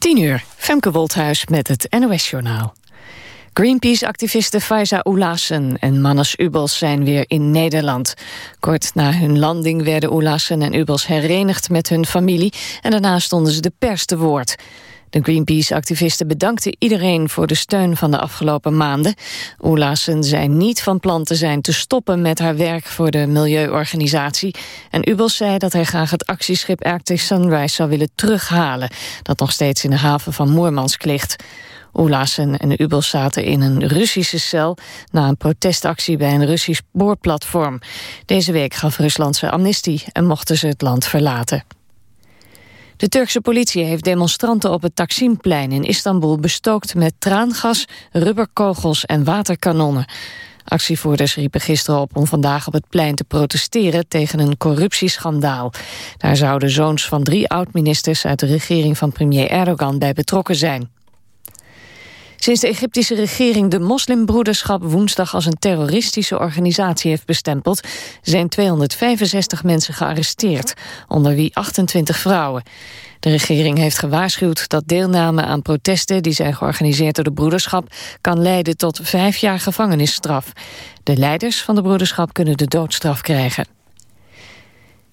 10 uur, Femke Wolthuis met het NOS-journaal. Greenpeace-activisten Faiza Oelassen en Mannes Ubels zijn weer in Nederland. Kort na hun landing werden Oelassen en Ubels herenigd met hun familie... en daarna stonden ze de pers te woord. De Greenpeace-activisten bedankten iedereen voor de steun van de afgelopen maanden. Oelassen zei niet van plan te zijn te stoppen met haar werk voor de milieuorganisatie. En Ubels zei dat hij graag het actieschip Arctic Sunrise zou willen terughalen... dat nog steeds in de haven van Moermansk ligt. Oelassen en Ubels zaten in een Russische cel... na een protestactie bij een Russisch boorplatform. Deze week gaf Rusland ze amnestie en mochten ze het land verlaten. De Turkse politie heeft demonstranten op het Taksimplein in Istanbul bestookt met traangas, rubberkogels en waterkanonnen. Actievoerders riepen gisteren op om vandaag op het plein te protesteren tegen een corruptieschandaal. Daar zouden zoons van drie oud-ministers uit de regering van premier Erdogan bij betrokken zijn. Sinds de Egyptische regering de moslimbroederschap woensdag als een terroristische organisatie heeft bestempeld, zijn 265 mensen gearresteerd, onder wie 28 vrouwen. De regering heeft gewaarschuwd dat deelname aan protesten die zijn georganiseerd door de broederschap kan leiden tot vijf jaar gevangenisstraf. De leiders van de broederschap kunnen de doodstraf krijgen.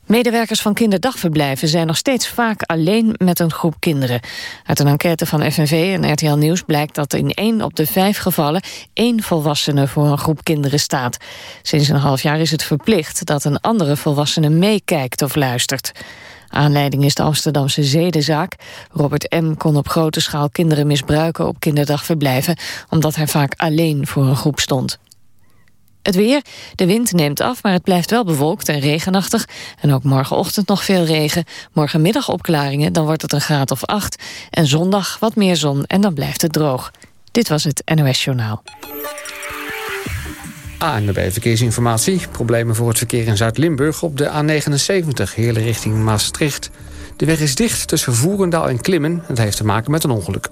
Medewerkers van kinderdagverblijven zijn nog steeds vaak alleen met een groep kinderen. Uit een enquête van FNV en RTL Nieuws blijkt dat in één op de vijf gevallen één volwassene voor een groep kinderen staat. Sinds een half jaar is het verplicht dat een andere volwassene meekijkt of luistert. Aanleiding is de Amsterdamse zedenzaak. Robert M. kon op grote schaal kinderen misbruiken op kinderdagverblijven... omdat hij vaak alleen voor een groep stond. Het weer, de wind neemt af, maar het blijft wel bewolkt en regenachtig. En ook morgenochtend nog veel regen. Morgenmiddag opklaringen, dan wordt het een graad of acht. En zondag wat meer zon en dan blijft het droog. Dit was het NOS Journaal. ANWB Verkeersinformatie. Problemen voor het verkeer in Zuid-Limburg op de A79, Heerlen richting Maastricht. De weg is dicht tussen Voerendaal en Klimmen. Het heeft te maken met een ongeluk.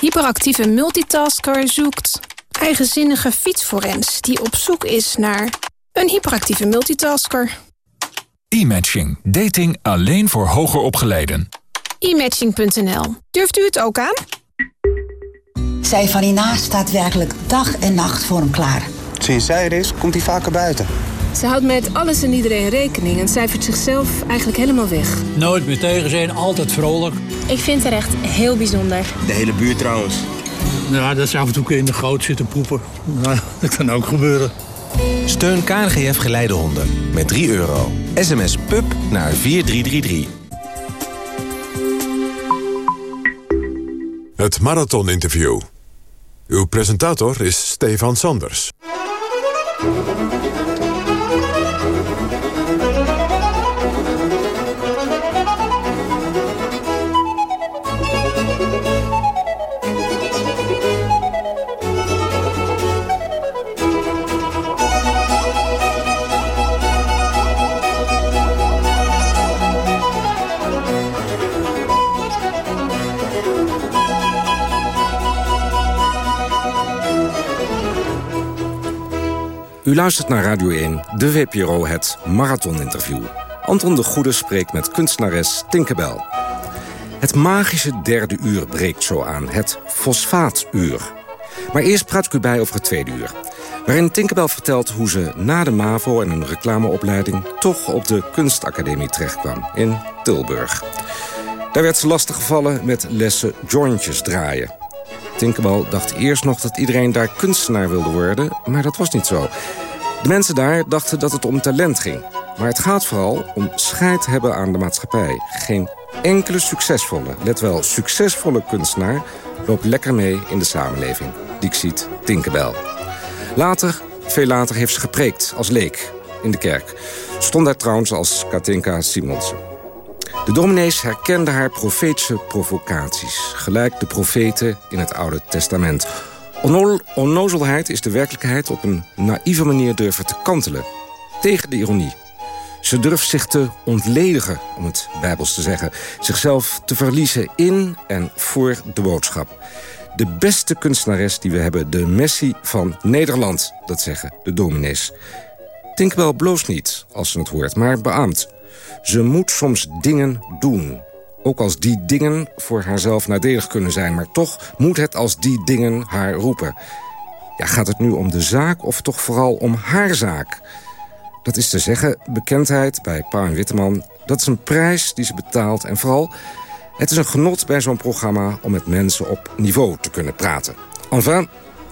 Hyperactieve multitasker zoekt eigenzinnige fietsforens... die op zoek is naar een hyperactieve multitasker. E-matching. Dating alleen voor hoger opgeleiden. E-matching.nl. Durft u het ook aan? Zij van hierna staat werkelijk dag en nacht voor hem klaar. Sinds zij er is, komt hij vaker buiten. Ze houdt met alles en iedereen rekening en cijfert zichzelf eigenlijk helemaal weg. Nooit meer tegen zijn, altijd vrolijk. Ik vind haar echt heel bijzonder. De hele buurt trouwens. Ja, dat ze af en toe in de goot zitten poepen. Nou, dat kan ook gebeuren. Steun KNGF Geleidehonden met 3 euro. SMS PUB naar 4333. Het Marathon Interview. Uw presentator is Stefan Sanders. U luistert naar Radio 1, de WPRO, het Marathon-interview. Anton de Goede spreekt met kunstenares Tinkerbell. Het magische derde uur breekt zo aan, het fosfaatuur. Maar eerst praat ik u bij over het tweede uur. Waarin Tinkerbell vertelt hoe ze na de MAVO en een reclameopleiding... toch op de kunstacademie terechtkwam in Tilburg. Daar werd ze lastiggevallen met lessen jointjes draaien. Tinkerbell dacht eerst nog dat iedereen daar kunstenaar wilde worden, maar dat was niet zo. De mensen daar dachten dat het om talent ging. Maar het gaat vooral om scheid hebben aan de maatschappij. Geen enkele succesvolle, let wel succesvolle kunstenaar... loopt lekker mee in de samenleving. Dixit Tinkerbell. Later, veel later, heeft ze gepreekt als leek in de kerk. Stond daar trouwens als Katinka Simonsen. De dominees herkenden haar profetische provocaties. Gelijk de profeten in het Oude Testament. Onnozelheid is de werkelijkheid op een naïeve manier durven te kantelen. Tegen de ironie. Ze durft zich te ontledigen, om het bijbels te zeggen. Zichzelf te verliezen in en voor de boodschap. De beste kunstenares die we hebben, de Messi van Nederland. Dat zeggen de dominees. Tinkerbell bloost niet als ze het hoort, maar beaamt. Ze moet soms dingen doen. Ook als die dingen voor haarzelf nadelig kunnen zijn. Maar toch moet het als die dingen haar roepen. Ja, gaat het nu om de zaak of toch vooral om haar zaak? Dat is te zeggen, bekendheid bij Pauw Witteman... dat is een prijs die ze betaalt. En vooral, het is een genot bij zo'n programma... om met mensen op niveau te kunnen praten. Enfin,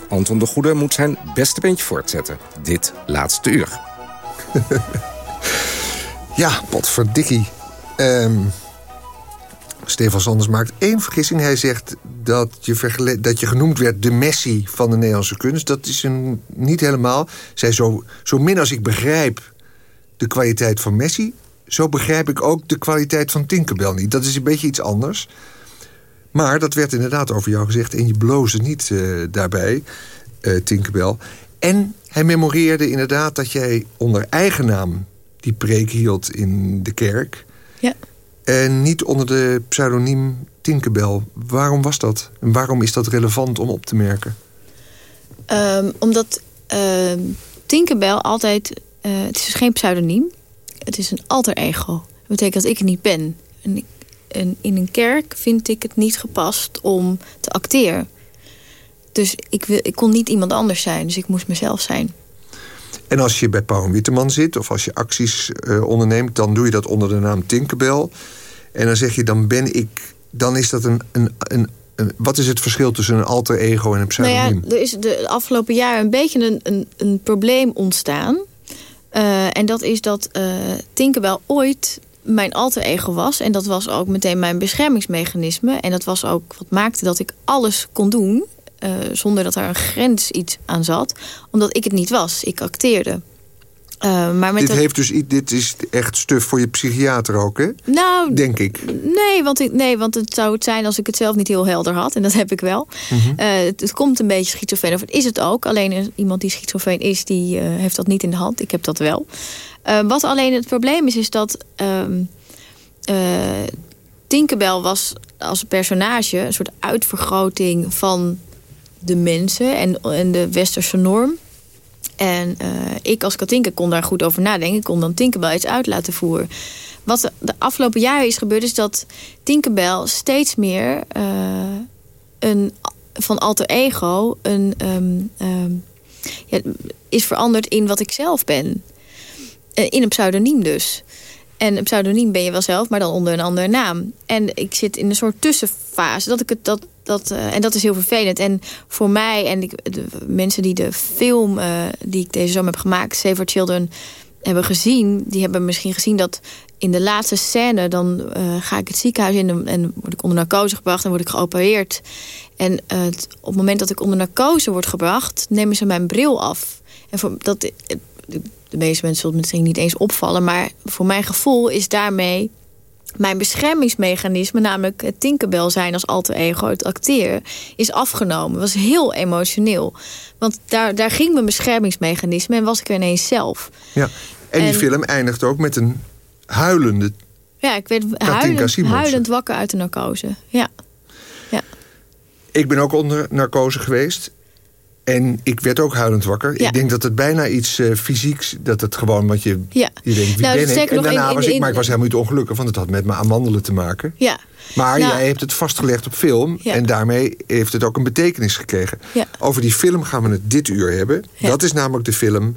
Anton de Goede moet zijn beste beentje voortzetten. Dit laatste uur. ja, potverdikkie. Um, Stefan Sanders maakt één vergissing. Hij zegt dat je, dat je genoemd werd de Messi van de Nederlandse kunst. Dat is een, niet helemaal. Zij zo, zo min als ik begrijp de kwaliteit van Messi... zo begrijp ik ook de kwaliteit van Tinkerbell niet. Dat is een beetje iets anders. Maar dat werd inderdaad over jou gezegd... en je bloosde niet uh, daarbij, uh. En hij memoreerde inderdaad dat jij onder eigen naam... die preek hield in de kerk... Ja. En niet onder de pseudoniem Tinkerbell. Waarom was dat? En waarom is dat relevant om op te merken? Um, omdat uh, Tinkerbell altijd... Uh, het is dus geen pseudoniem. Het is een alter ego. Dat betekent dat ik het niet ben. En, ik, en in een kerk vind ik het niet gepast om te acteren. Dus ik, wil, ik kon niet iemand anders zijn. Dus ik moest mezelf zijn. En als je bij Paul Witteman zit of als je acties uh, onderneemt... dan doe je dat onder de naam Tinkerbell. En dan zeg je, dan ben ik... dan is dat een, een, een, wat is het verschil tussen een alter ego en een pseudoniem? Nou ja, er is de afgelopen jaren een beetje een, een, een probleem ontstaan. Uh, en dat is dat uh, Tinkerbell ooit mijn alter ego was. En dat was ook meteen mijn beschermingsmechanisme. En dat was ook wat maakte dat ik alles kon doen... Uh, zonder dat er een grens iets aan zat. Omdat ik het niet was. Ik acteerde. Uh, maar met dit, heeft dus, dit is echt stuf voor je psychiater ook, hè? Nou, denk ik. Nee want, ik, nee, want het zou het zijn als ik het zelf niet heel helder had. En dat heb ik wel. Mm -hmm. uh, het, het, komt een beetje schizofreen. Of het is het ook. Alleen iemand die schizofreen is, die uh, heeft dat niet in de hand. Ik heb dat wel. wat alleen het probleem is, is dat... Ehm, Tinkerbell was als personage een soort uitvergroting van de mensen en, en de westerse norm. En uh, ik als Katinka kon daar goed over nadenken. Ik kon dan Tinkerbell iets uit laten voeren. Wat de afgelopen jaren is gebeurd... is dat Tinkerbell steeds meer uh, een, van alter ego... Een, um, ja, is veranderd in wat ik zelf ben. Uh, in een pseudoniem dus. En een pseudoniem ben je wel zelf, maar dan onder een andere naam. En ik zit in een soort tussenfase. Dat ik het, dat, dat, uh, en dat is heel vervelend. En voor mij en ik, de mensen die de film uh, die ik deze zomer heb gemaakt... Save for Children, hebben gezien... die hebben misschien gezien dat in de laatste scène... dan uh, ga ik het ziekenhuis in en word ik onder narcose gebracht... en word ik geopereerd. En op het moment dat ik onder narcose word gebracht... nemen ze mijn bril af. En voor, dat, de meeste mensen zullen het misschien niet eens opvallen... maar voor mijn gevoel is daarmee mijn beschermingsmechanisme... namelijk het Tinkerbell zijn als alter ego, het acteren... is afgenomen. was heel emotioneel. Want daar, daar ging mijn beschermingsmechanisme... en was ik er ineens zelf. Ja, en, en die film eindigt ook met een huilende... Ja, ik werd huilend, huilend wakker uit de narcose. Ja. ja. Ik ben ook onder narcose geweest. En ik werd ook huilend wakker. Ja. Ik denk dat het bijna iets uh, fysieks... dat het gewoon, want je, ja. je denkt, wie nou, ben ik? En daarna in, in, was ik, maar ik was helemaal niet ongelukkig... want het had met mijn amandelen te maken. Ja. Maar nou, jij hebt het vastgelegd op film... En daarmee heeft het ook een betekenis gekregen. Ja. Over die film gaan we het dit uur hebben. Dat is namelijk de film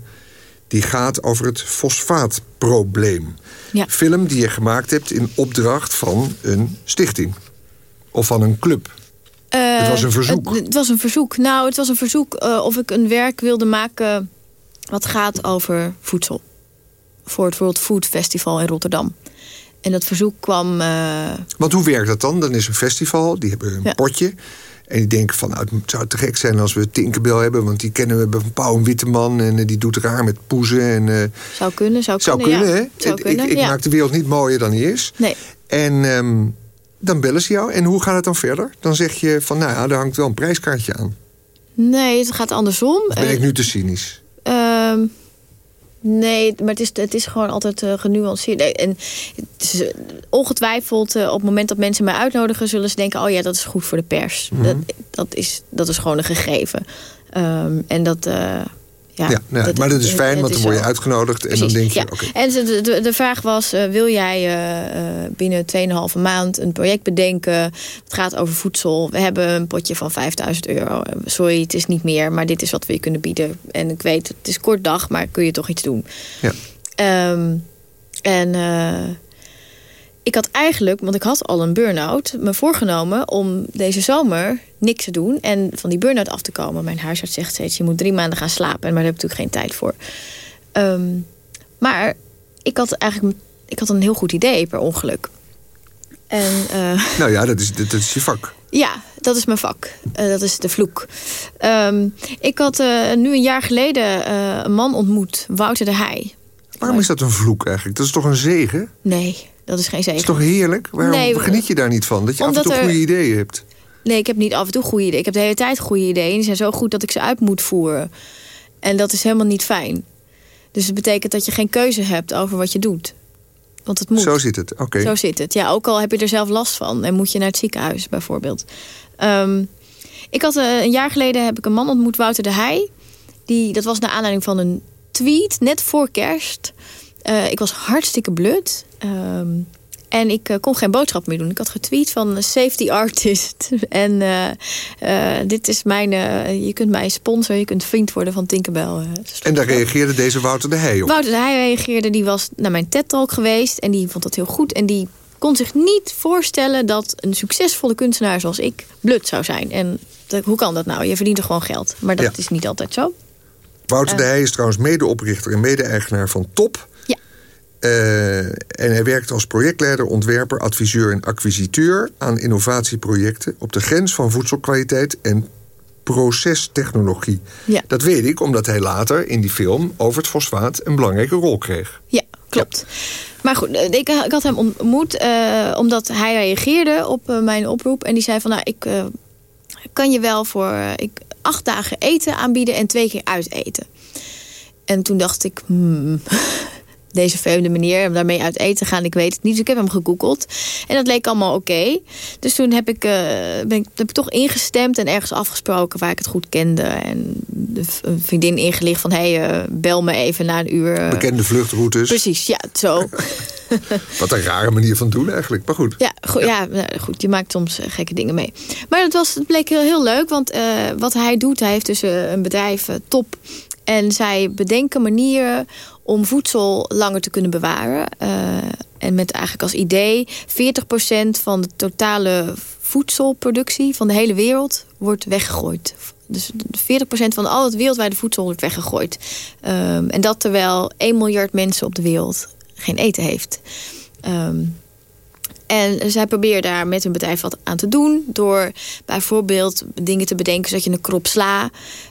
die gaat over het fosfaatprobleem. Ja. Film die je gemaakt hebt in opdracht van een stichting. Of van een club. Uh, het was een verzoek. Het, het, was een verzoek. Nou, het was een verzoek uh, of ik een werk wilde maken... wat gaat over voedsel. Voor het World Food Festival in Rotterdam. En dat verzoek kwam... Uh... Want hoe werkt dat dan? Dan is een festival, die hebben een ja. potje... En die denken van, nou, het zou te gek zijn als we Tinkerbell hebben... want die kennen we van Pauw Witteman en die doet raar met poezen. En, uh, zou kunnen, zou, zou kunnen, kunnen, ja. hè? Zou ik, kunnen, ik, ik ja. maak de wereld niet mooier dan die is. Nee. En um, dan bellen ze jou. En hoe gaat het dan verder? Dan zeg je van, nou ja, daar hangt wel een prijskaartje aan. Nee, het gaat andersom. Of ben ik nu te cynisch? Uh, nee, maar het is, het is gewoon altijd uh, genuanceerd. Nee, en ongetwijfeld, uh, op het moment dat mensen mij uitnodigen... zullen ze denken, oh ja, dat is goed voor de pers. Mhm. Mm -hmm. dat, dat, is, dat is gewoon een gegeven. Um, en dat... Uh, Ja, Ja, maar dat is fijn, want dan word je uitgenodigd... en dan denk je, ja. En de, de, de vraag was, eh, wil jij eh, binnen 2,5 maand een project bedenken... het gaat over voedsel, we hebben een potje van 5000 euro. Sorry, het is niet meer, maar dit is wat we je kunnen bieden. En ik weet, het is kort dag, maar kun je toch iets doen? Ja. Ehm, en ik had eigenlijk, want ik had al een burn-out... me voorgenomen om deze zomer niks te doen... en van die burn-out af te komen. Mijn huisarts zegt steeds, je moet drie maanden gaan slapen. Maar daar heb ik natuurlijk geen tijd voor. Ehm, maar ik had eigenlijk ik had een heel goed idee per ongeluk. En eh, Nou ja, dat is, dat, dat is je vak. ja, dat is mijn vak. Eh, dat is de vloek. Ehm, ik had eh, nu een jaar geleden een man ontmoet, Wouter de Heij. Waarom is dat een vloek eigenlijk? Dat is toch een zegen? Nee, dat is geen zegen. is toch heerlijk? Waarom Nee, geniet je daar niet van? Dat je af en toe er- goede ideeën hebt. Nee, ik heb niet af en toe goede ideeën. Ik heb de hele tijd goede ideeën. Die zijn zo goed dat ik ze uit moet voeren. En dat is helemaal niet fijn. Dus het betekent dat je geen keuze hebt over wat je doet. Want het moet. Zo zit het, oké. Zo zit het. Ja, ook al heb je er zelf last van. En moet je naar het ziekenhuis bijvoorbeeld. Ehm, ik had eh, een jaar geleden heb ik een man ontmoet, Wouter de Heij. Die, dat was naar aanleiding van een tweet net voor kerst. Eh, ik was hartstikke blut. Ehm, en ik eh, kon geen boodschap meer doen. Ik had getweet van eh, safety artist. en eh, dit is mijn... je kunt mij sponsoren, je kunt vriend worden van Tinkerbell. eh, En daar reageerde deze Wouter de Heij op. Wouter de Heij reageerde, die was naar mijn TED-talk geweest... en die vond dat heel goed. En die kon zich niet voorstellen dat een succesvolle kunstenaar zoals ik... blut zou zijn. En dat- hoe kan dat nou? Je verdient er gewoon geld. Maar dat Ja. is niet altijd zo. Wouter de. Heij is trouwens medeoprichter en mede-eigenaar van TOP. Eh, en hij werkt als projectleider, ontwerper, adviseur en acquisiteur... aan innovatieprojecten op de grens van voedselkwaliteit en procestechnologie. Ja. Dat weet ik omdat hij later in die film over het fosfaat een belangrijke rol kreeg. Ja, klopt. Maar goed, eh, ik, ik had hem ontmoet eh, omdat hij reageerde op eh, mijn oproep. En die zei van, nou, ik eh, kan je wel voor eh, ik, acht dagen eten aanbieden en twee keer uiteten. En toen dacht ik, hmm, deze vreemde manier om daarmee uit eten gaan, ik weet het niet. Dus ik heb hem gegoogeld. En dat leek allemaal oké. Dus toen heb ik, eh, ben ik, heb ik toch ingestemd en ergens afgesproken waar ik het goed kende. En een vriendin ingelicht van, hé, hey, eh, bel me even na een uur. eh, Bekende vluchtroutes. Precies, ja, zo. Wat een rare manier van doen eigenlijk, maar goed. Ja, goed, ja. nou, goed, je maakt soms gekke dingen mee. Maar het, was, het bleek heel, heel leuk, want wat hij doet... hij heeft dus een bedrijf, Top... en zij bedenken manieren om voedsel langer te kunnen bewaren. Eh, en met eigenlijk als idee... 40% van de totale voedselproductie van de hele wereld wordt weggegooid. Dus 40% van al het wereldwijde voedsel wordt weggegooid. Ehm, en dat terwijl 1 miljard mensen op de wereld geen eten heeft. Ehm, en zij proberen daar met hun bedrijf wat aan te doen. Door bijvoorbeeld dingen te bedenken zodat je een krop sla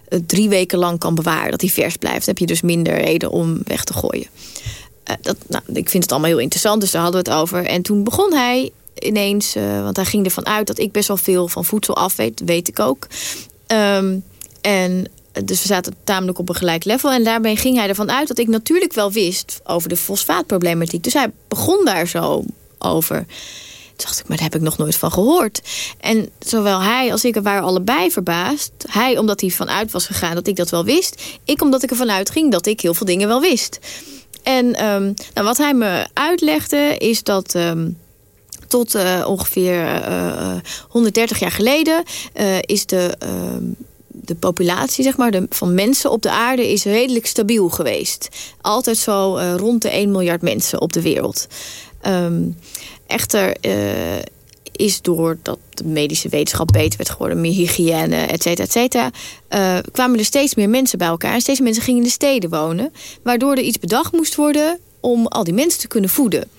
eh, drie weken lang kan bewaren. Dat die vers blijft. Heb je dus minder reden om weg te gooien. Eh, dat, nou, ik vind het allemaal heel interessant, dus daar hadden we het over. En toen begon hij ineens, eh, want hij ging ervan uit dat ik best wel veel van voedsel af weet. Weet ik ook. Ehm, en dus we zaten tamelijk op een gelijk level. En daarbij ging hij ervan uit dat ik natuurlijk wel wist over de fosfaatproblematiek. Dus hij begon daar zo over. Dacht ik, maar daar heb ik nog nooit van gehoord. En zowel hij als ik waren allebei verbaasd. Hij omdat hij vanuit was gegaan dat ik dat wel wist. Ik omdat ik ervan uitging dat ik heel veel dingen wel wist. En ehm, nou, wat hij me uitlegde is dat... ehm, tot eh, ongeveer eh, 130 jaar geleden eh, is de, ehm, de populatie zeg maar, de, van mensen op de aarde is redelijk stabiel geweest. Altijd zo eh, rond de 1 miljard mensen op de wereld. Ehm, echter eh, is doordat de medische wetenschap beter werd geworden, meer hygiëne, et cetera, eh, kwamen er steeds meer mensen bij elkaar. En steeds meer mensen gingen in de steden wonen. Waardoor er iets bedacht moest worden om al die mensen te kunnen voeden.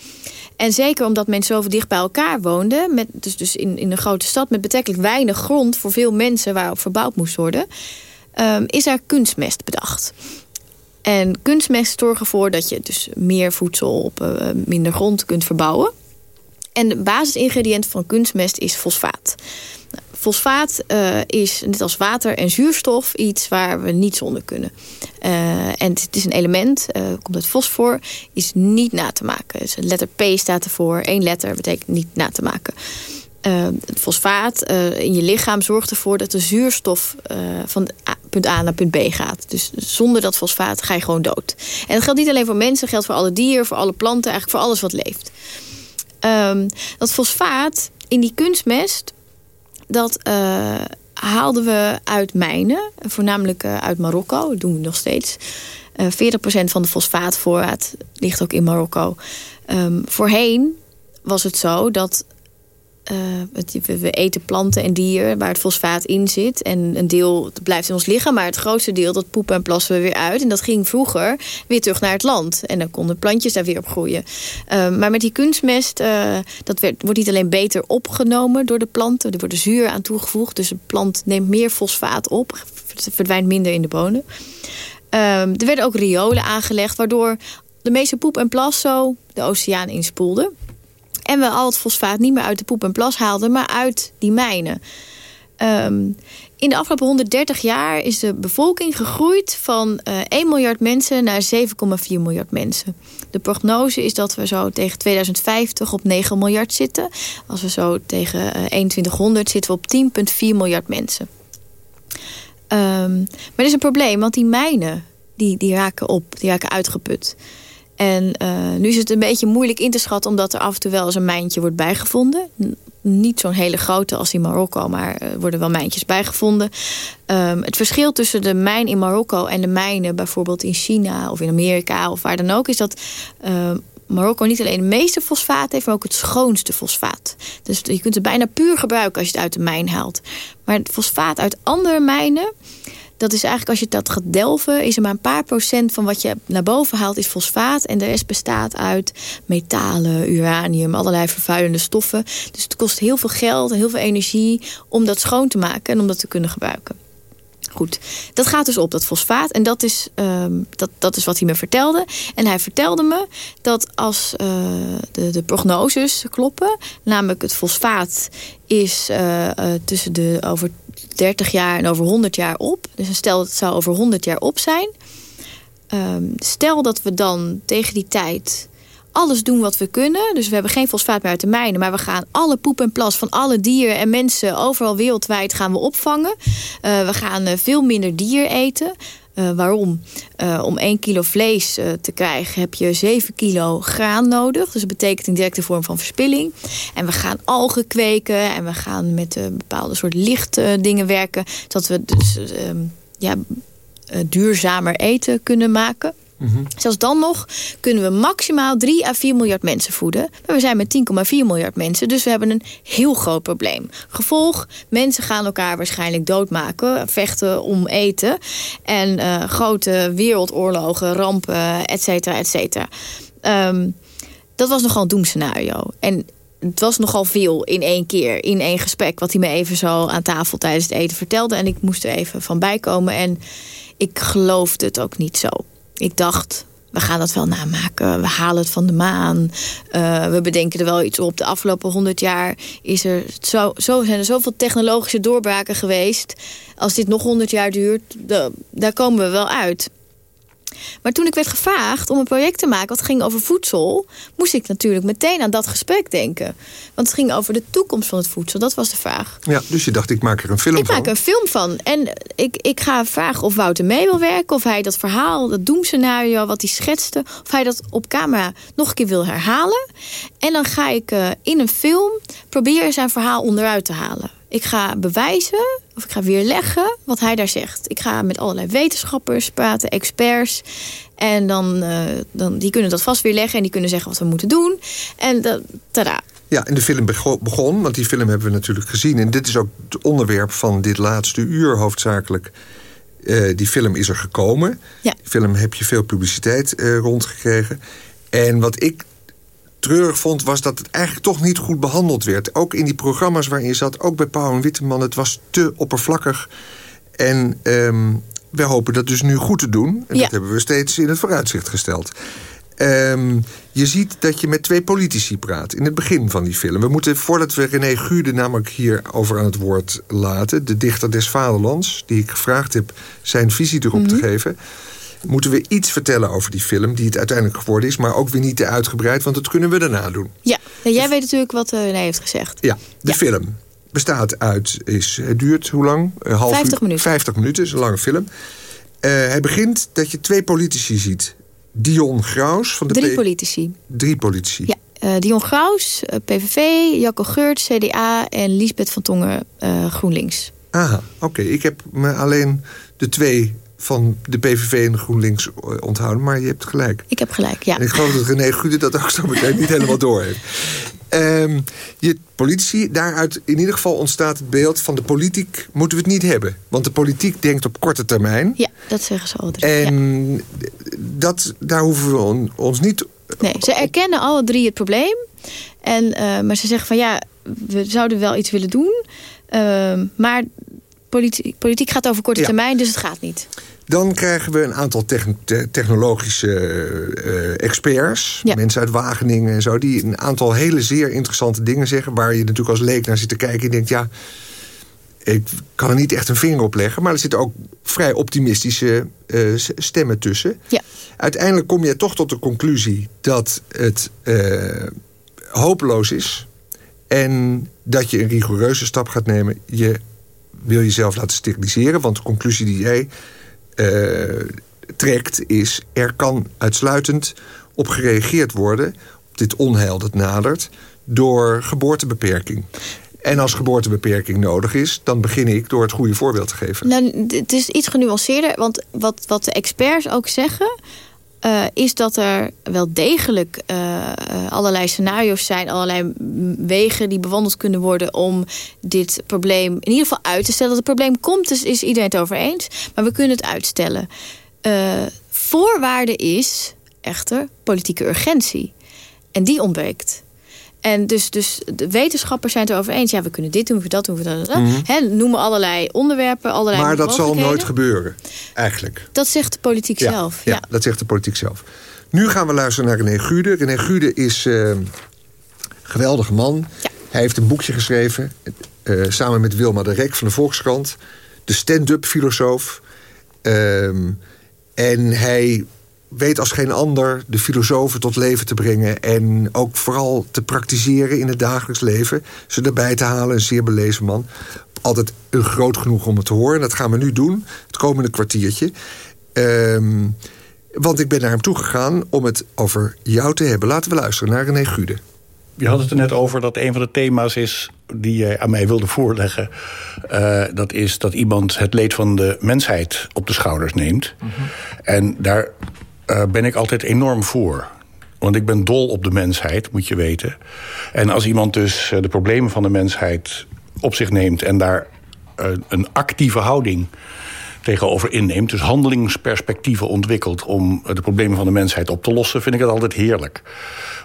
En zeker omdat mensen zoveel dicht bij elkaar woonden... Met, dus, dus in, in een grote stad met betrekkelijk weinig grond... voor veel mensen waarop verbouwd moest worden... ehm, is er kunstmest bedacht. En kunstmest zorgt ervoor dat je dus meer voedsel op eh, minder grond kunt verbouwen. En de basisingrediënt van kunstmest is fosfaat. Fosfaat eh, is, net als water en zuurstof, iets waar we niet zonder kunnen. Eh, en het is een element, eh, komt uit fosfor, is niet na te maken. Dus letter P staat ervoor. Eén letter betekent niet na te maken. Uh, het fosfaat uh, in je lichaam zorgt ervoor dat de zuurstof uh, van punt A naar punt B gaat. Dus zonder dat fosfaat ga je gewoon dood. En dat geldt niet alleen voor mensen, geldt voor alle dieren, voor alle planten, eigenlijk voor alles wat leeft. Um, dat fosfaat in die kunstmest, dat haalden we uit mijnen, voornamelijk uit Marokko, dat doen we nog steeds. Uh, 40% van de fosfaatvoorraad ligt ook in Marokko. Um, voorheen was het zo dat uh, we eten planten en dieren waar het fosfaat in zit. En een deel blijft in ons lichaam, maar het grootste deel dat poepen en plassen we weer uit. En dat ging vroeger weer terug naar het land. En dan konden plantjes daar weer op groeien. Uh, maar met die kunstmest, uh, dat werd, wordt niet alleen beter opgenomen door de planten. Er wordt zuur aan toegevoegd. Dus de plant neemt meer fosfaat op, verdwijnt minder in de bonen. er werden ook riolen aangelegd, waardoor de meeste poep en plas zo de oceaan inspoelden. En we al het fosfaat niet meer uit de poep en plas haalden, maar uit die mijnen. Um, in de afgelopen 130 jaar is de bevolking gegroeid van uh, 1 miljard mensen naar 7,4 miljard mensen. De prognose is dat we zo tegen 2050 op 9 miljard zitten. Als we zo tegen uh, 2100 zitten we op 10,4 miljard mensen. Um, maar er is een probleem, want die mijnen die, die raken op, die raken uitgeput. En uh, nu is het een beetje moeilijk in te schatten... omdat er af en toe wel eens een mijntje wordt bijgevonden. Niet zo'n hele grote als in Marokko, maar er worden wel mijntjes bijgevonden. Um, het verschil tussen de mijn in Marokko en de mijnen... bijvoorbeeld in China of in Amerika of waar dan ook... is dat uh, Marokko niet alleen de meeste fosfaat heeft... maar ook het schoonste fosfaat. Dus je kunt het bijna puur gebruiken als je het uit de mijn haalt. Maar het fosfaat uit andere mijnen dat is eigenlijk als je dat gaat delven... is er maar een paar procent van wat je naar boven haalt is fosfaat. En de rest bestaat uit metalen, uranium, allerlei vervuilende stoffen. Dus het kost heel veel geld en heel veel energie om dat schoon te maken... en om dat te kunnen gebruiken. Goed, dat gaat dus op, dat fosfaat. En dat is, um, dat, dat is wat hij me vertelde. En hij vertelde me dat als uh, de, de prognoses kloppen... namelijk het fosfaat is uh, uh, tussen de over 30 jaar en over 100 jaar op. Dus stel dat het zou over 100 jaar op zijn. Um, stel dat we dan tegen die tijd alles doen wat we kunnen. Dus we hebben geen fosfaat meer uit de mijnen. Maar we gaan alle poep en plas van alle dieren en mensen... overal wereldwijd gaan we opvangen. Uh, we gaan uh, veel minder dier eten. Uh, waarom? Uh, om 1 kilo vlees uh, te krijgen heb je 7 kilo graan nodig. Dus dat betekent een directe vorm van verspilling. En we gaan algen kweken en we gaan met bepaalde soort lichtdingen werken. Zodat we dus ja, duurzamer eten kunnen maken. Zelfs dan nog kunnen we maximaal 3 à 4 miljard mensen voeden. Maar we zijn met 10,4 miljard mensen, dus we hebben een heel groot probleem. Gevolg, mensen gaan elkaar waarschijnlijk doodmaken, vechten om eten. En uh, grote wereldoorlogen, rampen, et cetera, et cetera. Um, dat was nogal een doemscenario. En het was nogal veel in één keer, in één gesprek... wat hij me even zo aan tafel tijdens het eten vertelde. En ik moest er even van bijkomen. En ik geloofde het ook niet zo. Ik dacht, we gaan dat wel namaken. We halen het van de maan. Uh, we bedenken er wel iets op. De afgelopen honderd jaar is er zo, zo, zijn er zoveel technologische doorbraken geweest. Als dit nog honderd jaar duurt, daar komen we wel uit. Maar toen ik werd gevraagd om een project te maken wat ging over voedsel... moest ik natuurlijk meteen aan dat gesprek denken. Want het ging over de toekomst van het voedsel. Dat was de vraag. Ja, dus je dacht, ik maak er een film ik van. Ik maak een film van. En ik, ik ga vragen of Wouter mee wil werken. Of hij dat verhaal, dat doemscenario wat hij schetste... of hij dat op camera nog een keer wil herhalen. En dan ga ik uh, in een film proberen zijn verhaal onderuit te halen. Ik ga bewijzen of ik ga weerleggen wat hij daar zegt. Ik ga met allerlei wetenschappers praten, experts. En dan, uh, dan die kunnen dat vast weerleggen en die kunnen zeggen wat we moeten doen. En dat, tada. Ja, en de film begon, want die film hebben we natuurlijk gezien. En dit is ook het onderwerp van dit laatste uur hoofdzakelijk. Uh, die film is er gekomen. Ja. Die film heb je veel publiciteit uh, rondgekregen. En wat ik treurig vond, was dat het eigenlijk toch niet goed behandeld werd. Ook in die programma's waarin je zat, ook bij Pauw en Witteman... het was te oppervlakkig. En um, wij hopen dat dus nu goed te doen. En ja. dat hebben we steeds in het vooruitzicht gesteld. Um, je ziet dat je met twee politici praat in het begin van die film. We moeten, voordat we René Gude namelijk hierover aan het woord laten... de dichter des vaderlands, die ik gevraagd heb zijn visie erop mm -hmm. te geven moeten we iets vertellen over die film... die het uiteindelijk geworden is, maar ook weer niet te uitgebreid... want dat kunnen we daarna doen. Ja, jij weet natuurlijk wat uh, René heeft gezegd. Ja, de ja. film. bestaat uit, is, het duurt hoe lang? Een half 50 uur? minuten. 50 minuten, is een lange film. Eh, hij begint dat je twee politici ziet. Dion Graus van de Drie P- politici. Drie politici. Ja, eh, Dion Graus, eh, PVV, Jacco Geurt, CDA en Liesbeth van Tongen, eh, GroenLinks. Aha, oké. Ik heb me alleen de twee van de PVV en de GroenLinks eh, onthouden. Maar je hebt gelijk. Ik heb gelijk, ja. En ik geloof dat René Gude dat ook zo meteen niet helemaal door heeft. Ehm, je politici, daaruit in ieder geval ontstaat het beeld van de politiek moeten we het niet hebben. Want de politiek denkt op korte termijn. Ja, dat zeggen ze alle drie. En ja. dat, daar hoeven we on- ons niet... Nee, ze erkennen alle drie het probleem. En, eh, maar ze zeggen van ja, we zouden wel iets willen doen. Ehm, maar politiek, politiek gaat over korte Ja. termijn, dus het gaat niet. Dan krijgen we een aantal techn- te- technologische eh, experts. Ja. Mensen uit Wageningen en zo. Die een aantal hele zeer interessante dingen zeggen. Waar je natuurlijk als leek naar zit te kijken. En denkt, ja, ik kan er niet echt een vinger op leggen. Maar er zitten ook vrij optimistische eh, stemmen tussen. Ja. Uiteindelijk kom je toch tot de conclusie dat het eh, hopeloos is. En dat je een rigoureuze stap gaat nemen. Je wil jezelf laten steriliseren. Want de conclusie die jij eh, trekt is... er kan uitsluitend op gereageerd worden... op dit onheil dat nadert... door geboortebeperking. En als geboortebeperking nodig is... dan begin ik door het goede voorbeeld te geven. Nou, het is iets genuanceerder, want wat, wat de experts ook zeggen... eh, is dat er wel degelijk eh, eh, allerlei scenario's zijn... allerlei wegen die bewandeld kunnen worden... om dit probleem in ieder geval uit te stellen. Dat het probleem komt, dus is iedereen het over eens. Maar we kunnen het uitstellen. Voorwaarde is echter politieke urgentie. En die ontbreekt. En dus, dus de wetenschappers zijn het erover eens. Ja, we kunnen dit doen, we dat doen, we dat. doen. Hè, noemen allerlei onderwerpen, allerlei maar dat zal nooit gebeuren, eigenlijk. Dat zegt de politiek Ja, zelf. Ja, Ja. dat zegt de politiek zelf. Nu gaan we luisteren naar René Gude. René Gude is eh, een geweldige man. Hij heeft een boekje geschreven... eh, samen met Wilma de Rek van de Volkskrant. De stand-up filosoof. Ehm, en hij weet als geen ander de filosofen tot leven te brengen... en ook vooral te praktiseren in het dagelijks leven. Ze erbij te halen, een zeer belezen man. Altijd een groot genoeg om het te horen. Dat gaan we nu doen, het komende kwartiertje. Ehm, want ik ben naar hem toegegaan om het over jou te hebben. Laten we luisteren naar René Gude. Je had het er net over dat een van de thema's is die jij aan mij wilde voorleggen. Eh, dat is dat iemand het leed van de mensheid op de schouders neemt. En daar eh, ben ik altijd enorm voor. Want ik ben dol op de mensheid, moet je weten. En als iemand dus eh, de problemen van de mensheid op zich neemt... en daar eh, een actieve houding tegenover inneemt... dus handelingsperspectieven ontwikkelt om de problemen van de mensheid op te lossen... vind ik het altijd heerlijk.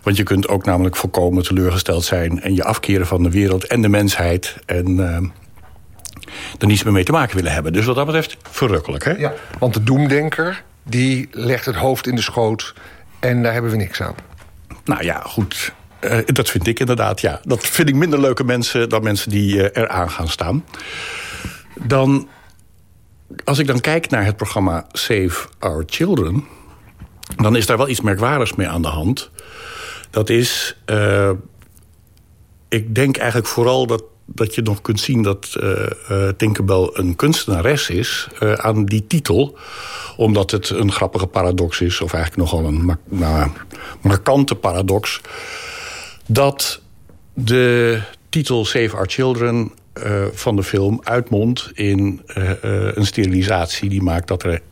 Want je kunt ook namelijk volkomen teleurgesteld zijn... en je afkeren van de wereld en de mensheid... en eh, er niets meer mee te maken willen hebben. Dus wat dat betreft verrukkelijk, hè? Ja, want de doemdenker die legt het hoofd in de schoot... en daar hebben we niks aan. Nou ja, goed. Eh, dat vind ik inderdaad, ja. Dat vind ik minder leuke mensen dan mensen die eh, eraan gaan staan. Dan, als ik dan kijk naar het programma Save Our Children... dan is daar wel iets merkwaardigs mee aan de hand. Dat is, eh, ik denk eigenlijk vooral dat, dat je nog kunt zien... dat eh, Tinkerbell een kunstenares is eh, aan die titel omdat het een grappige paradox is... of eigenlijk nogal een ma- nou, markante paradox... dat de titel Save Our Children van de film uitmondt in een sterilisatie... die maakt dat er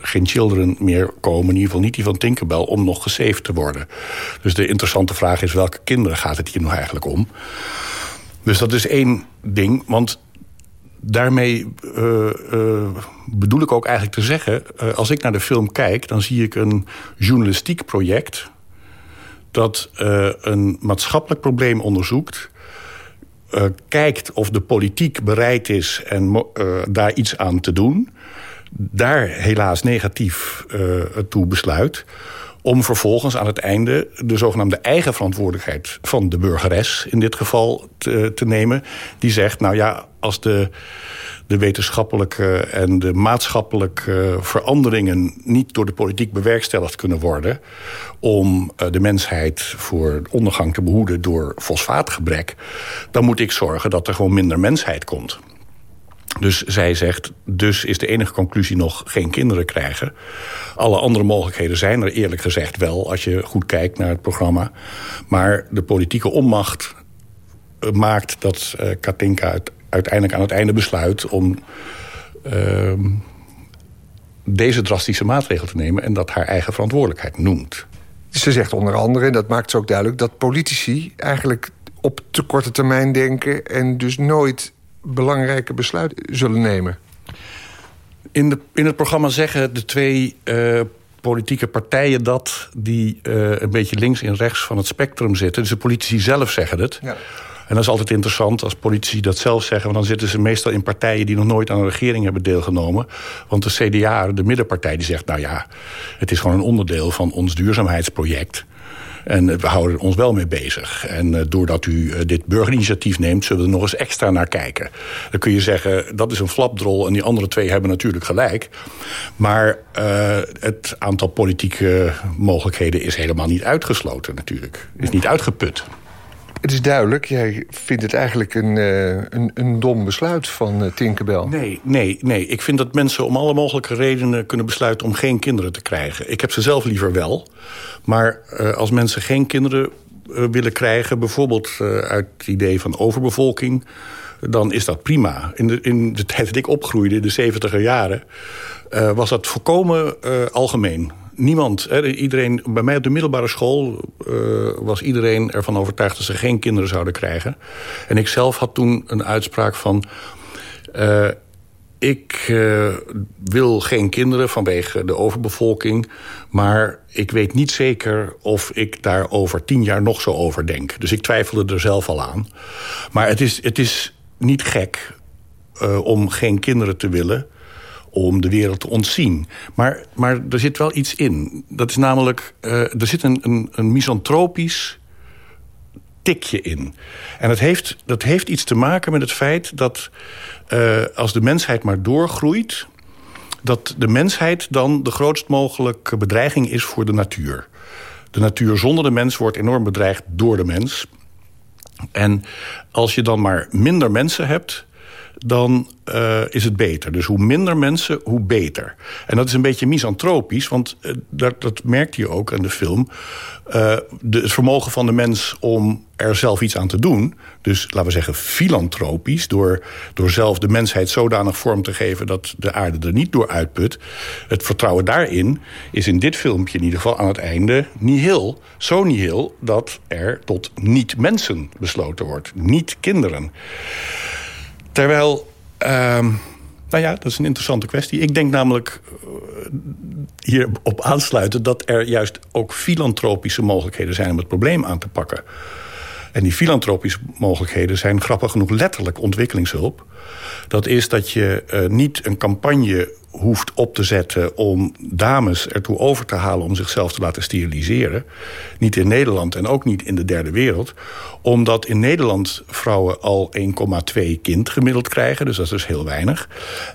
geen children meer komen, in ieder geval niet die van Tinkerbell... om nog gesaved te worden. Dus de interessante vraag is, welke kinderen gaat het hier nog eigenlijk om? Dus dat is één ding, want daarmee eh, eh, bedoel ik ook eigenlijk te zeggen... eh, als ik naar de film kijk, dan zie ik een journalistiek project... dat een maatschappelijk probleem onderzoekt... kijkt of de politiek bereid is en daar iets aan te doen... daar helaas negatief toe besluit... om vervolgens aan het einde de zogenaamde eigen verantwoordelijkheid van de burgeres in dit geval te, nemen. Die zegt, nou ja, als de, de wetenschappelijke en de maatschappelijke veranderingen niet door de politiek bewerkstelligd kunnen worden om eh, de mensheid voor ondergang te behoeden door fosfaatgebrek, dan moet ik zorgen dat er gewoon minder mensheid komt. Dus zij zegt, dus is de enige conclusie nog geen kinderen krijgen. Alle andere mogelijkheden zijn er eerlijk gezegd wel... als je goed kijkt naar het programma. Maar de politieke onmacht eh, maakt dat uh, Katinka uiteindelijk aan het einde besluit... om uh, deze drastische maatregel te nemen... en dat haar eigen verantwoordelijkheid noemt. Ze zegt onder andere, en dat maakt ze ook duidelijk... dat politici eigenlijk op te korte termijn denken... en dus nooit belangrijke besluiten zullen nemen? In, de, in het programma zeggen de twee uh, politieke partijen dat... die uh, een beetje links en rechts van het spectrum zitten. Dus de politici zelf zeggen het. Ja. En dat is altijd interessant als politici dat zelf zeggen... want dan zitten ze meestal in partijen die nog nooit aan een regering hebben deelgenomen. Want de CDA, de middenpartij, die zegt... nou ja, het is gewoon een onderdeel van ons duurzaamheidsproject... En we houden ons wel mee bezig. En uh, doordat u uh, dit burgerinitiatief neemt... zullen we er nog eens extra naar kijken. Dan kun je zeggen, dat is een flapdrol... en die andere twee hebben natuurlijk gelijk. Maar het aantal politieke mogelijkheden... is helemaal niet uitgesloten natuurlijk. Is niet uitgeput. Het is duidelijk, jij vindt het eigenlijk een, uh, een, een dom besluit van uh, Tinkerbell. Nee, nee, nee. Ik vind dat mensen om alle mogelijke redenen kunnen besluiten... om geen kinderen te krijgen. Ik heb ze zelf liever wel. Maar uh, als mensen geen kinderen willen krijgen... bijvoorbeeld uit het idee van overbevolking... dan is dat prima. In de, in tijd dat ik opgroeide, de 70 jaren... was dat volkomen algemeen niemand, hè, iedereen, bij mij op de middelbare school uh, was iedereen ervan overtuigd dat ze geen kinderen zouden krijgen. En ik zelf had toen een uitspraak van... Uh, ik uh, wil geen kinderen vanwege de overbevolking... maar ik weet niet zeker of ik daar over tien jaar nog zo over denk. Dus ik twijfelde er zelf al aan. Maar het is, het is niet gek om geen kinderen te willen om de wereld te ontzien. Maar, maar er zit wel iets in. Dat is namelijk, uh, er zit een, een, een misantropisch tikje in. En dat heeft, dat heeft iets te maken met het feit dat uh, als de mensheid maar doorgroeit... dat de mensheid dan de grootst mogelijke bedreiging is voor de natuur. De natuur zonder de mens wordt enorm bedreigd door de mens. En als je dan maar minder mensen hebt dan uh, is het beter. Dus hoe minder mensen, hoe beter. En dat is een beetje misantropisch, want uh, dat, dat merkt je ook in de film. Uh, de, het vermogen van de mens om er zelf iets aan te doen... dus laten we zeggen filantropisch... door, door zelf de mensheid zodanig vorm te geven... dat de aarde er niet door uitput. Het vertrouwen daarin is in dit filmpje in ieder geval aan het einde... niet heel, zo niet heel dat er tot niet-mensen besloten wordt. Niet kinderen. Terwijl, uh, nou ja, dat is een interessante kwestie. Ik denk namelijk uh, hierop aansluiten... dat er juist ook filantropische mogelijkheden zijn om het probleem aan te pakken. En die filantropische mogelijkheden zijn grappig genoeg letterlijk ontwikkelingshulp. Dat is dat je uh, niet een campagne hoeft op te zetten om dames ertoe over te halen om zichzelf te laten steriliseren. Niet in Nederland en ook niet in de derde wereld. Omdat in Nederland vrouwen al 1,2 kind gemiddeld krijgen. Dus dat is dus heel weinig.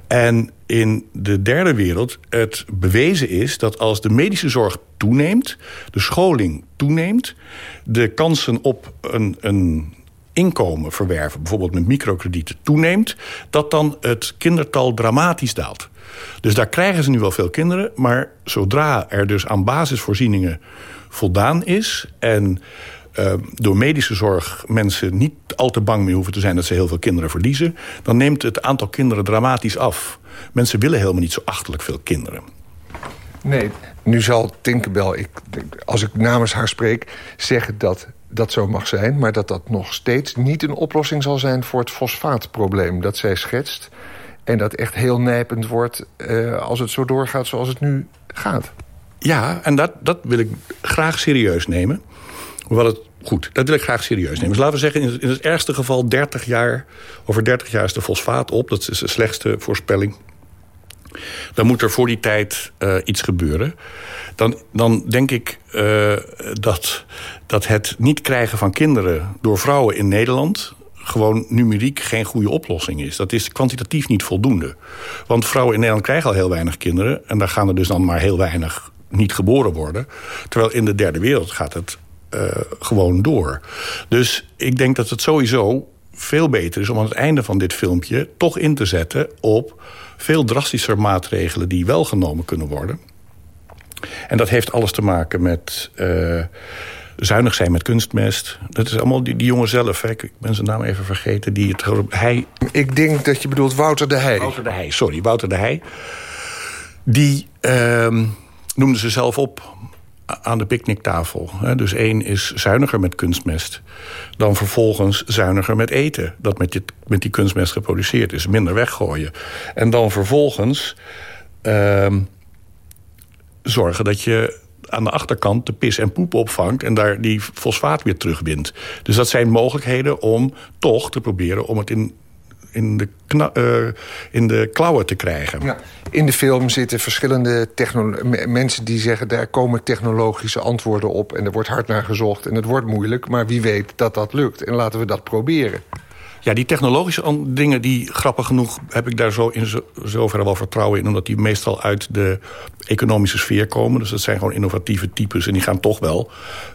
En in de derde wereld het bewezen is dat als de medische zorg toeneemt... de scholing toeneemt, de kansen op een, een inkomen verwerven... bijvoorbeeld met microkredieten toeneemt... dat dan het kindertal dramatisch daalt. Dus daar krijgen ze nu wel veel kinderen. Maar zodra er dus aan basisvoorzieningen voldaan is... en uh, door medische zorg mensen niet al te bang meer hoeven te zijn... dat ze heel veel kinderen verliezen... dan neemt het aantal kinderen dramatisch af. Mensen willen helemaal niet zo achterlijk veel kinderen. Nee, nu zal Tinkerbell, ik, als ik namens haar spreek... zeggen dat dat zo mag zijn... maar dat dat nog steeds niet een oplossing zal zijn... voor het fosfaatprobleem dat zij schetst... En dat echt heel nijpend wordt uh, als het zo doorgaat zoals het nu gaat. Ja, en dat, dat wil ik graag serieus nemen. Hoewel het goed, dat wil ik graag serieus nemen. Dus laten we zeggen, in het, in het ergste geval 30 jaar... over 30 jaar is de fosfaat op. Dat is de slechtste voorspelling. Dan moet er voor die tijd uh, iets gebeuren. Dan, dan denk ik uh, dat, dat het niet krijgen van kinderen door vrouwen in Nederland gewoon numeriek geen goede oplossing is. Dat is kwantitatief niet voldoende. Want vrouwen in Nederland krijgen al heel weinig kinderen... en daar gaan er dus dan maar heel weinig niet geboren worden. Terwijl in de derde wereld gaat het uh, gewoon door. Dus ik denk dat het sowieso veel beter is om aan het einde van dit filmpje... toch in te zetten op veel drastischer maatregelen... die wel genomen kunnen worden. En dat heeft alles te maken met... Uh, zuinig zijn met kunstmest. Dat is allemaal die, die jongen zelf. Hè. Ik ben zijn naam even vergeten. Die het, hij... Ik denk dat je bedoelt Wouter de Heij. Wouter de Heij, sorry. Wouter de Heij. Die uh, noemde ze zelf op aan de picknicktafel. Dus één is zuiniger met kunstmest. Dan vervolgens zuiniger met eten. Dat met, met die kunstmest geproduceerd is. Minder weggooien. En dan vervolgens... Uh, zorgen dat je aan de achterkant de pis en poep opvangt... en daar die fosfaat weer terugwint. Dus dat zijn mogelijkheden om toch te proberen... om het in in de, uh, in de klauwen te krijgen. Ja. In de film zitten verschillende mensen die zeggen... daar komen technologische antwoorden op en er wordt hard naar gezocht... en het wordt moeilijk, maar wie weet dat dat lukt. En laten we dat proberen. Ja, die technologische dingen, die grappig genoeg... heb ik daar zo in zoverre wel vertrouwen in... omdat die meestal uit de economische sfeer komen. Dus dat zijn gewoon innovatieve types en die gaan toch wel.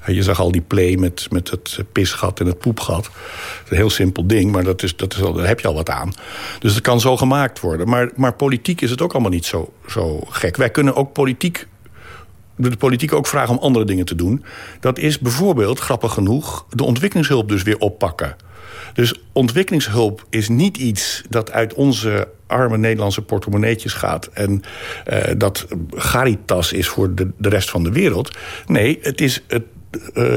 Je zag al die play met, met het pisgat en het poepgat. Dat een heel simpel ding, maar dat is, dat is al, daar heb je al wat aan. Dus het kan zo gemaakt worden. Maar, maar politiek is het ook allemaal niet zo, zo gek. Wij kunnen ook politiek de politiek ook vragen om andere dingen te doen. Dat is bijvoorbeeld, grappig genoeg, de ontwikkelingshulp dus weer oppakken. Dus ontwikkelingshulp is niet iets dat uit onze arme Nederlandse portemonneetjes gaat... en uh, dat Garitas is voor de, de rest van de wereld. Nee, het is het uh,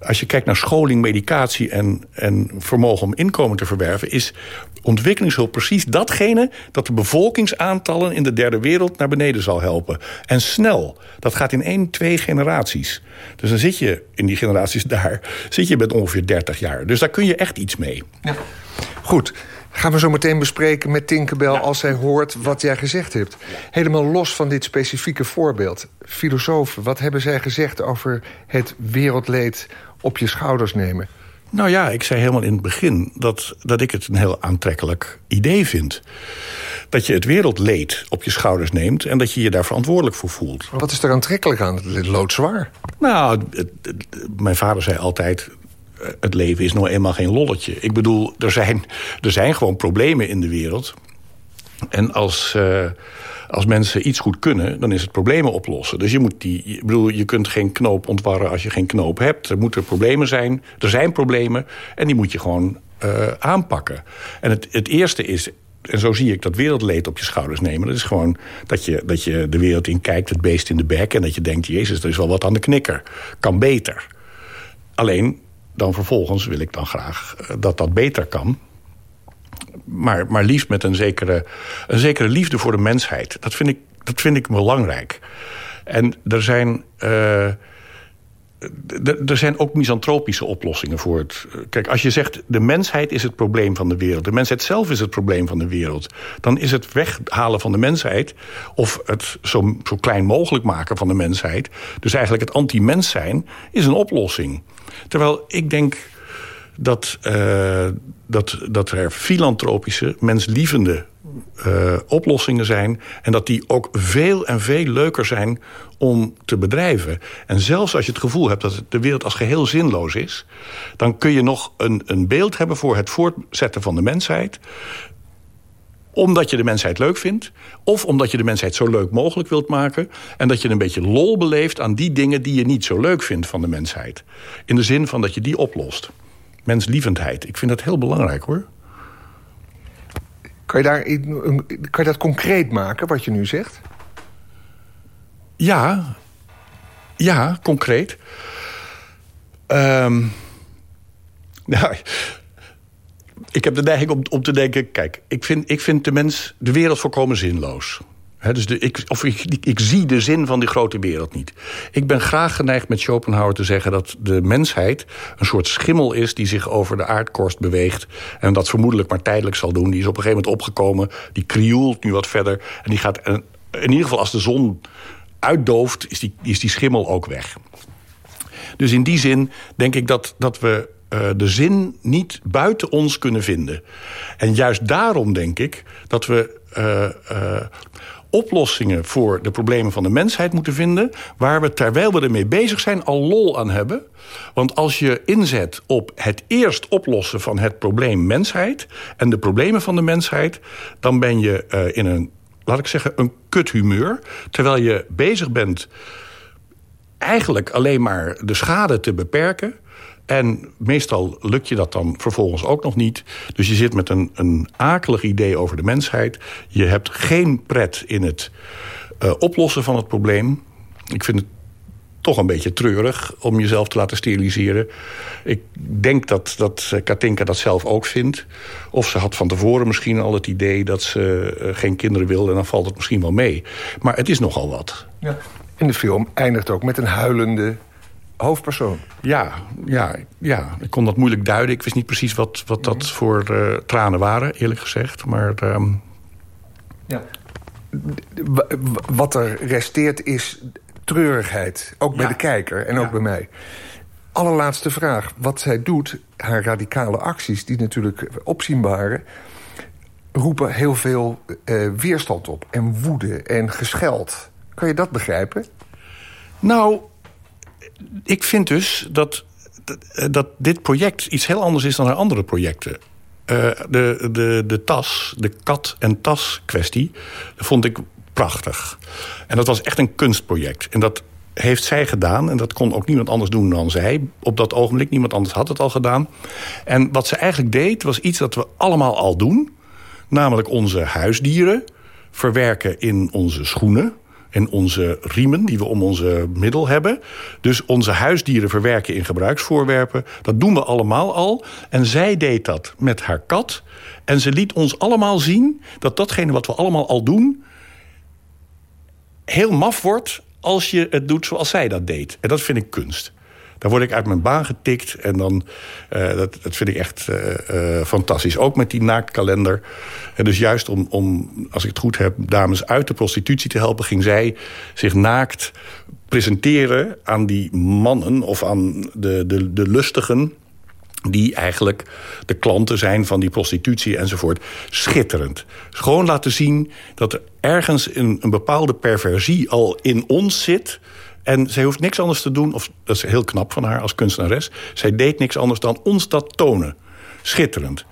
als je kijkt naar scholing, medicatie en, en vermogen om inkomen te verwerven... is ontwikkelingshulp precies datgene dat de bevolkingsaantallen in de derde wereld naar beneden zal helpen. En snel. Dat gaat in één, twee generaties. Dus dan zit je in die generaties daar, zit je met ongeveer 30 jaar. Dus daar kun je echt iets mee. Ja. Goed. Gaan we zo meteen bespreken met Tinkerbell als hij hoort wat jij gezegd hebt. Helemaal los van dit specifieke voorbeeld. Filosofen, wat hebben zij gezegd over het wereldleed op je schouders nemen? Nou ja, ik zei helemaal in het begin dat, dat ik het een heel aantrekkelijk idee vind. Dat je het wereldleed op je schouders neemt... en dat je je daar verantwoordelijk voor voelt. Wat is er aantrekkelijk aan? Het loodzwaar. Nou, mijn vader zei altijd het leven is nou eenmaal geen lolletje. Ik bedoel, er zijn, er zijn gewoon problemen in de wereld. En als, uh, als mensen iets goed kunnen, dan is het problemen oplossen. Dus je, moet die, ik bedoel, je kunt geen knoop ontwarren als je geen knoop hebt. Er moeten problemen zijn. Er zijn problemen en die moet je gewoon uh, aanpakken. En het, het eerste is en zo zie ik dat wereldleed op je schouders nemen. Dat is gewoon dat je, dat je de wereld in kijkt, het beest in de bek... en dat je denkt, jezus, er is wel wat aan de knikker. Kan beter. Alleen, dan vervolgens wil ik dan graag eh, dat dat beter kan. Maar, maar liefst met een zekere, een zekere liefde voor de mensheid. Dat vind ik, dat vind ik belangrijk. En er zijn... Uh, er zijn ook misantropische oplossingen voor het... Eh, kijk, als je zegt de mensheid is het probleem van de wereld... de mensheid zelf is het probleem van de wereld... dan is het weghalen van de mensheid... of het zo, zo klein mogelijk maken van de mensheid... dus eigenlijk het anti-mens zijn, is een oplossing. Terwijl ik denk dat, uh, dat, dat er filantropische, menslievende uh, oplossingen zijn... en dat die ook veel en veel leuker zijn om te bedrijven. En zelfs als je het gevoel hebt dat de wereld als geheel zinloos is... dan kun je nog een, een beeld hebben voor het voortzetten van de mensheid omdat je de mensheid leuk vindt... of omdat je de mensheid zo leuk mogelijk wilt maken... en dat je een beetje lol beleeft aan die dingen... die je niet zo leuk vindt van de mensheid. In de zin van dat je die oplost. Menslievendheid. Ik vind dat heel belangrijk, hoor. Kan je, daar, kan je dat concreet maken, wat je nu zegt? Ja. Ja, concreet. Nou, ik heb de neiging om, om te denken... kijk, ik vind, ik vind de mens, de wereld volkomen zinloos. Dus ik, of ik, ik, zie de zin van die grote wereld niet. Ik ben graag geneigd met Schopenhauer te zeggen... dat de mensheid een soort schimmel is die zich over de aardkorst beweegt... en dat vermoedelijk maar tijdelijk zal doen. Die is op een gegeven moment opgekomen, die krioelt nu wat verder... en die gaat in ieder geval als de zon uitdooft, is die, is die schimmel ook weg. Dus in die zin denk ik dat, dat we uh, de zin niet buiten ons kunnen vinden. En juist daarom denk ik dat we uh, uh, oplossingen voor de problemen van de mensheid moeten vinden... waar we terwijl we ermee bezig zijn al lol aan hebben. Want als je inzet op het eerst oplossen van het probleem mensheid... en de problemen van de mensheid... dan ben je uh, in een, laat ik zeggen, een kuthumeur. Terwijl je bezig bent eigenlijk alleen maar de schade te beperken... En meestal lukt je dat dan vervolgens ook nog niet. Dus je zit met een, een akelig idee over de mensheid. Je hebt geen pret in het uh, oplossen van het probleem. Ik vind het toch een beetje treurig om jezelf te laten steriliseren. Ik denk dat, dat Katinka dat zelf ook vindt. Of ze had van tevoren misschien al het idee dat ze uh, geen kinderen wilde... en dan valt het misschien wel mee. Maar het is nogal wat. Ja. En de film eindigt ook met een huilende hoofdpersoon. Ja, ja, ja, ik kon dat moeilijk duiden. Ik wist niet precies wat, wat dat voor uh, tranen waren, eerlijk gezegd. Maar... Um... Ja. Wat er resteert is treurigheid. Ook bij de kijker en ja. ook bij mij. Allerlaatste vraag. Wat zij doet, haar radicale acties... die natuurlijk opzien waren... roepen heel veel uh, weerstand op. En woede en gescheld. Kan je dat begrijpen? Nou, ik vind dus dat, dat dit project iets heel anders is dan haar andere projecten. Uh, de, de, de tas, de kat- en tas kwestie, vond ik prachtig. En dat was echt een kunstproject. En dat heeft zij gedaan. En dat kon ook niemand anders doen dan zij. Op dat ogenblik, niemand anders had het al gedaan. En wat ze eigenlijk deed, was iets dat we allemaal al doen. Namelijk onze huisdieren verwerken in onze schoenen en onze riemen die we om onze middel hebben. Dus onze huisdieren verwerken in gebruiksvoorwerpen. Dat doen we allemaal al. En zij deed dat met haar kat. En ze liet ons allemaal zien dat datgene wat we allemaal al doen... heel maf wordt als je het doet zoals zij dat deed. En dat vind ik kunst. Dan word ik uit mijn baan getikt. En dan, uh, dat, dat vind ik echt uh, uh, fantastisch. Ook met die naaktkalender. En dus juist om, om, als ik het goed heb, dames uit de prostitutie te helpen... ging zij zich naakt presenteren aan die mannen... of aan de, de, de lustigen die eigenlijk de klanten zijn van die prostitutie enzovoort. Schitterend. Gewoon laten zien dat er ergens een, een bepaalde perversie al in ons zit... En zij hoeft niks anders te doen, of dat is heel knap van haar als kunstenares... zij deed niks anders dan ons dat tonen. Schitterend.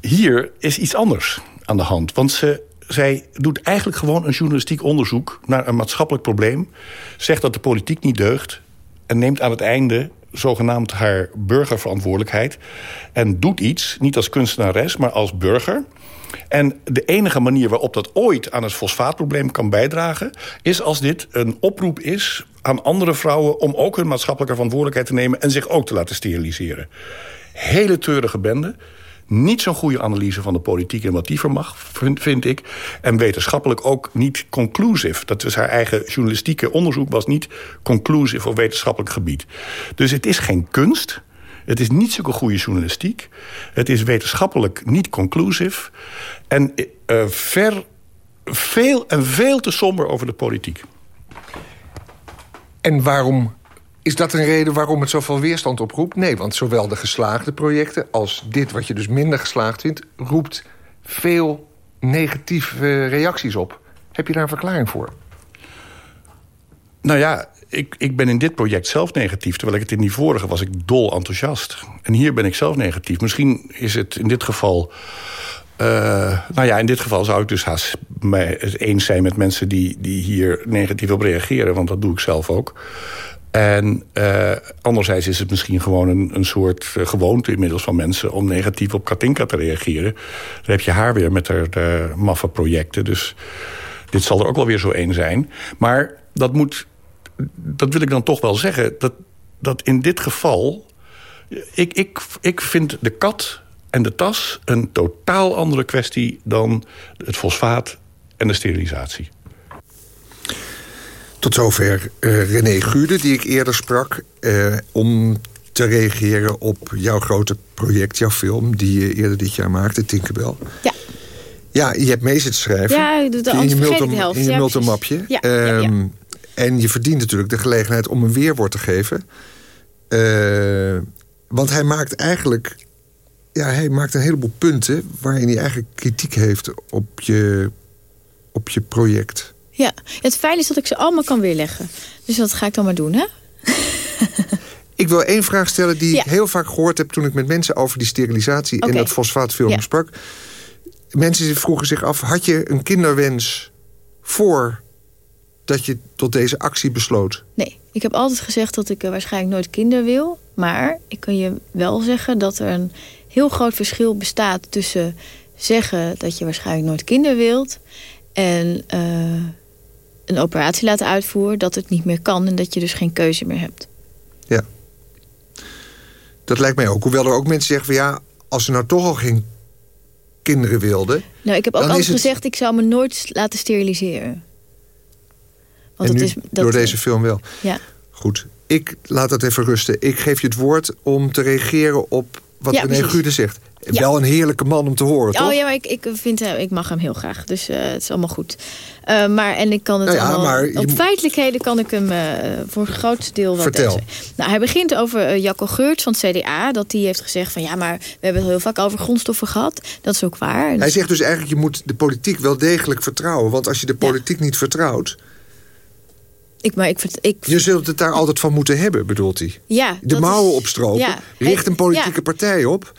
Hier is iets anders aan de hand. Want ze, zij doet eigenlijk gewoon een journalistiek onderzoek... naar een maatschappelijk probleem. Zegt dat de politiek niet deugt... en neemt aan het einde zogenaamd haar burgerverantwoordelijkheid... en doet iets, niet als kunstenares, maar als burger... En de enige manier waarop dat ooit aan het fosfaatprobleem kan bijdragen... is als dit een oproep is aan andere vrouwen... om ook hun maatschappelijke verantwoordelijkheid te nemen... en zich ook te laten steriliseren. Hele treurige bende. Niet zo'n goede analyse van de politiek en wat die vermag, vind, vind ik. En wetenschappelijk ook niet conclusive. Dat is haar eigen journalistieke onderzoek was niet conclusive op wetenschappelijk gebied. Dus het is geen kunst... Het is niet zulke goede journalistiek. Het is wetenschappelijk niet conclusief. En uh, ver, veel en veel te somber over de politiek. En waarom is dat een reden waarom het zoveel weerstand oproept? Nee, want zowel de geslaagde projecten als dit wat je dus minder geslaagd vindt... roept veel negatieve reacties op. Heb je daar een verklaring voor? Nou ja, ik, ik ben in dit project zelf negatief... terwijl ik het in die vorige was ik dol enthousiast. En hier ben ik zelf negatief. Misschien is het in dit geval... Uh, nou ja, in dit geval zou ik dus haast het eens zijn met mensen... die, die hier negatief op reageren, want dat doe ik zelf ook. En uh, anderzijds is het misschien gewoon een, een soort uh, gewoonte inmiddels van mensen... om negatief op Katinka te reageren. Dan heb je haar weer met haar de maffe projecten. Dus dit zal er ook wel weer zo één zijn. Maar dat moet dat wil ik dan toch wel zeggen... dat, dat in dit geval... Ik, ik, ik vind de kat en de tas een totaal andere kwestie... dan het fosfaat en de sterilisatie. Tot zover uh, René Guurde, die ik eerder sprak... Uh, om te reageren op jouw grote project, jouw film... die je eerder dit jaar maakte, Tinkerbell. Ja. Ja, je hebt mee zitten schrijven. Ja, de, de in je, multum, de helft. In je ja, multimapje. Ja, um, en je verdient natuurlijk de gelegenheid om een weerwoord te geven. Uh, want hij maakt eigenlijk... Ja, hij maakt een heleboel punten... waarin hij eigenlijk kritiek heeft op je, op je project. Ja, het fijn is dat ik ze allemaal kan weerleggen. Dus dat ga ik dan maar doen, hè? Ik wil één vraag stellen die ik heel vaak gehoord heb... toen ik met mensen over die sterilisatie okay. en dat fosfaatfilm ja. sprak. Mensen vroegen zich af, had je een kinderwens voor dat je tot deze actie besloot? Nee, ik heb altijd gezegd dat ik uh, waarschijnlijk nooit kinderen wil. Maar ik kan je wel zeggen dat er een heel groot verschil bestaat... tussen zeggen dat je waarschijnlijk nooit kinderen wilt... en uh, een operatie laten uitvoeren, dat het niet meer kan... en dat je dus geen keuze meer hebt. Ja. Dat lijkt mij ook. Hoewel er ook mensen zeggen van ja, als ze nou toch al geen kinderen wilden... Nou, ik heb ook altijd gezegd, ik zou me nooit laten steriliseren. Want en dat is, dat, door deze film wel. Ja. Goed, ik laat dat even rusten. Ik geef je het woord om te reageren op wat ja, René Gude zegt. Wel een heerlijke man om te horen, oh, toch? ja, maar ik, ik, vind, ik mag hem heel graag. Dus uh, het is allemaal goed. Uh, maar, en ik kan het nou ja, allemaal, maar op feitelijkheden kan ik hem uh, voor het grootste deel wel Vertel. Nou, hij begint over Jacco Geurts van het CDA. Dat die heeft gezegd van ja, maar we hebben het heel vaak over grondstoffen gehad. Dat is ook waar. Hij zegt dus eigenlijk je moet de politiek wel degelijk vertrouwen. Want als je de politiek niet vertrouwt... Ik, maar ik, ik, je zult het daar altijd van moeten hebben, bedoelt hij. Ja, de mouwen is, opstropen, ja. richt een politieke partij op...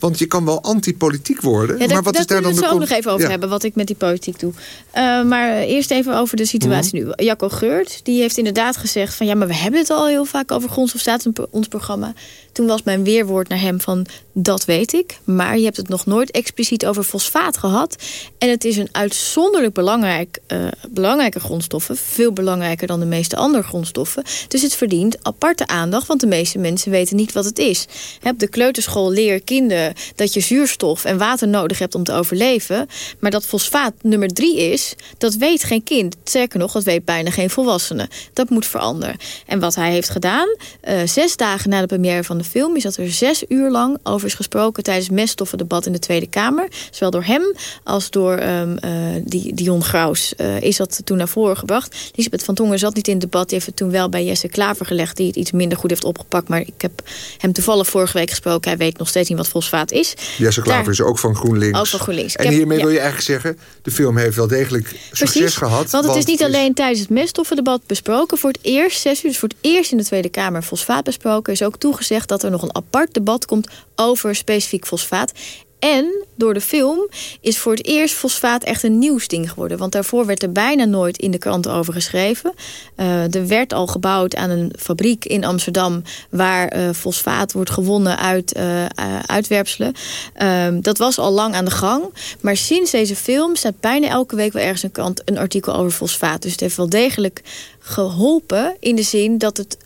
Want je kan wel antipolitiek worden. Ja, maar wat is daar dan we het zo nog even over hebben, wat ik met die politiek doe. Uh, maar eerst even over de situatie nu. Jacco Geurt, die heeft inderdaad gezegd van... ja, maar we hebben het al heel vaak over grondstofstaat in ons programma. Toen was mijn weerwoord naar hem van, dat weet ik. Maar je hebt het nog nooit expliciet over fosfaat gehad. En het is een uitzonderlijk belangrijk, uh, belangrijke grondstoffen. Veel belangrijker dan de meeste andere grondstoffen. Dus het verdient aparte aandacht, want de meeste mensen weten niet wat het is. Op de kleuterschool leer kinderen dat je zuurstof en water nodig hebt om te overleven. Maar dat fosfaat nummer drie is, dat weet geen kind. Sterker nog, dat weet bijna geen volwassene. Dat moet veranderen. En wat hij heeft gedaan, uh, zes dagen na de première van de film... is dat er zes uur lang over is gesproken... tijdens het meststoffendebat in de Tweede Kamer. Zowel door hem als door uh, die, Dion Graus is dat toen naar voren gebracht. Lisbeth van Tongen zat niet in het debat. Die heeft het toen wel bij Jesse Klaver gelegd... die het iets minder goed heeft opgepakt. Maar ik heb hem toevallig vorige week gesproken. Hij weet nog steeds niet wat fosfaat is. Jesse Klaver Daar, is ook van GroenLinks. Ook van GroenLinks. En hiermee wil je eigenlijk zeggen... de film heeft wel degelijk succes Precies, gehad. Want het is niet alleen tijdens het meststoffendebat besproken. Voor het eerst, zes uur, dus voor het eerst in de Tweede Kamer fosfaat besproken. is ook toegezegd dat er nog een apart debat komt over specifiek fosfaat. En door de film is voor het eerst fosfaat echt een nieuwsding geworden. Want daarvoor werd er bijna nooit in de kranten over geschreven. Uh, er werd al gebouwd aan een fabriek in Amsterdam... waar uh, fosfaat wordt gewonnen uit uh, uitwerpselen. Ehm, dat was al lang aan de gang. Maar sinds deze film staat bijna elke week wel ergens een krant... een artikel over fosfaat. Dus het heeft wel degelijk geholpen in de zin dat het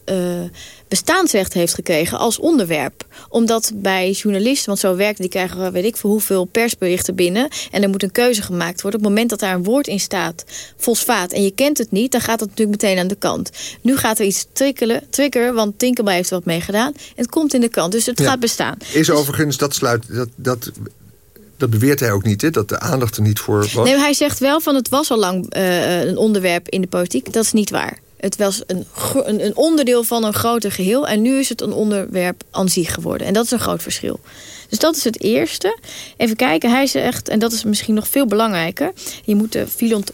bestaansrecht heeft gekregen als onderwerp. Omdat bij journalisten, want zo werkt die krijgen weet ik voor hoeveel persberichten binnen. En er moet een keuze gemaakt worden. Op het moment dat daar een woord in staat, fosfaat, en je kent het niet, dan gaat het natuurlijk meteen aan de kant. Nu gaat er iets triggeren, trigger, want Tinkerbell heeft er wat mee gedaan. Het komt in de kant, dus het gaat bestaan. Is dus- overigens, dat sluit, dat, dat dat beweert hij ook niet, hè? dat de aandacht er niet voor was. Nee, hij zegt wel van het was al lang uh, een onderwerp in de politiek. Dat is niet waar. Het was een, een, onderdeel van een groter geheel. En nu is het een onderwerp aan zich geworden. En dat is een groot verschil. Dus dat is het eerste. Even kijken, hij zegt, en dat is misschien nog veel belangrijker... je moet de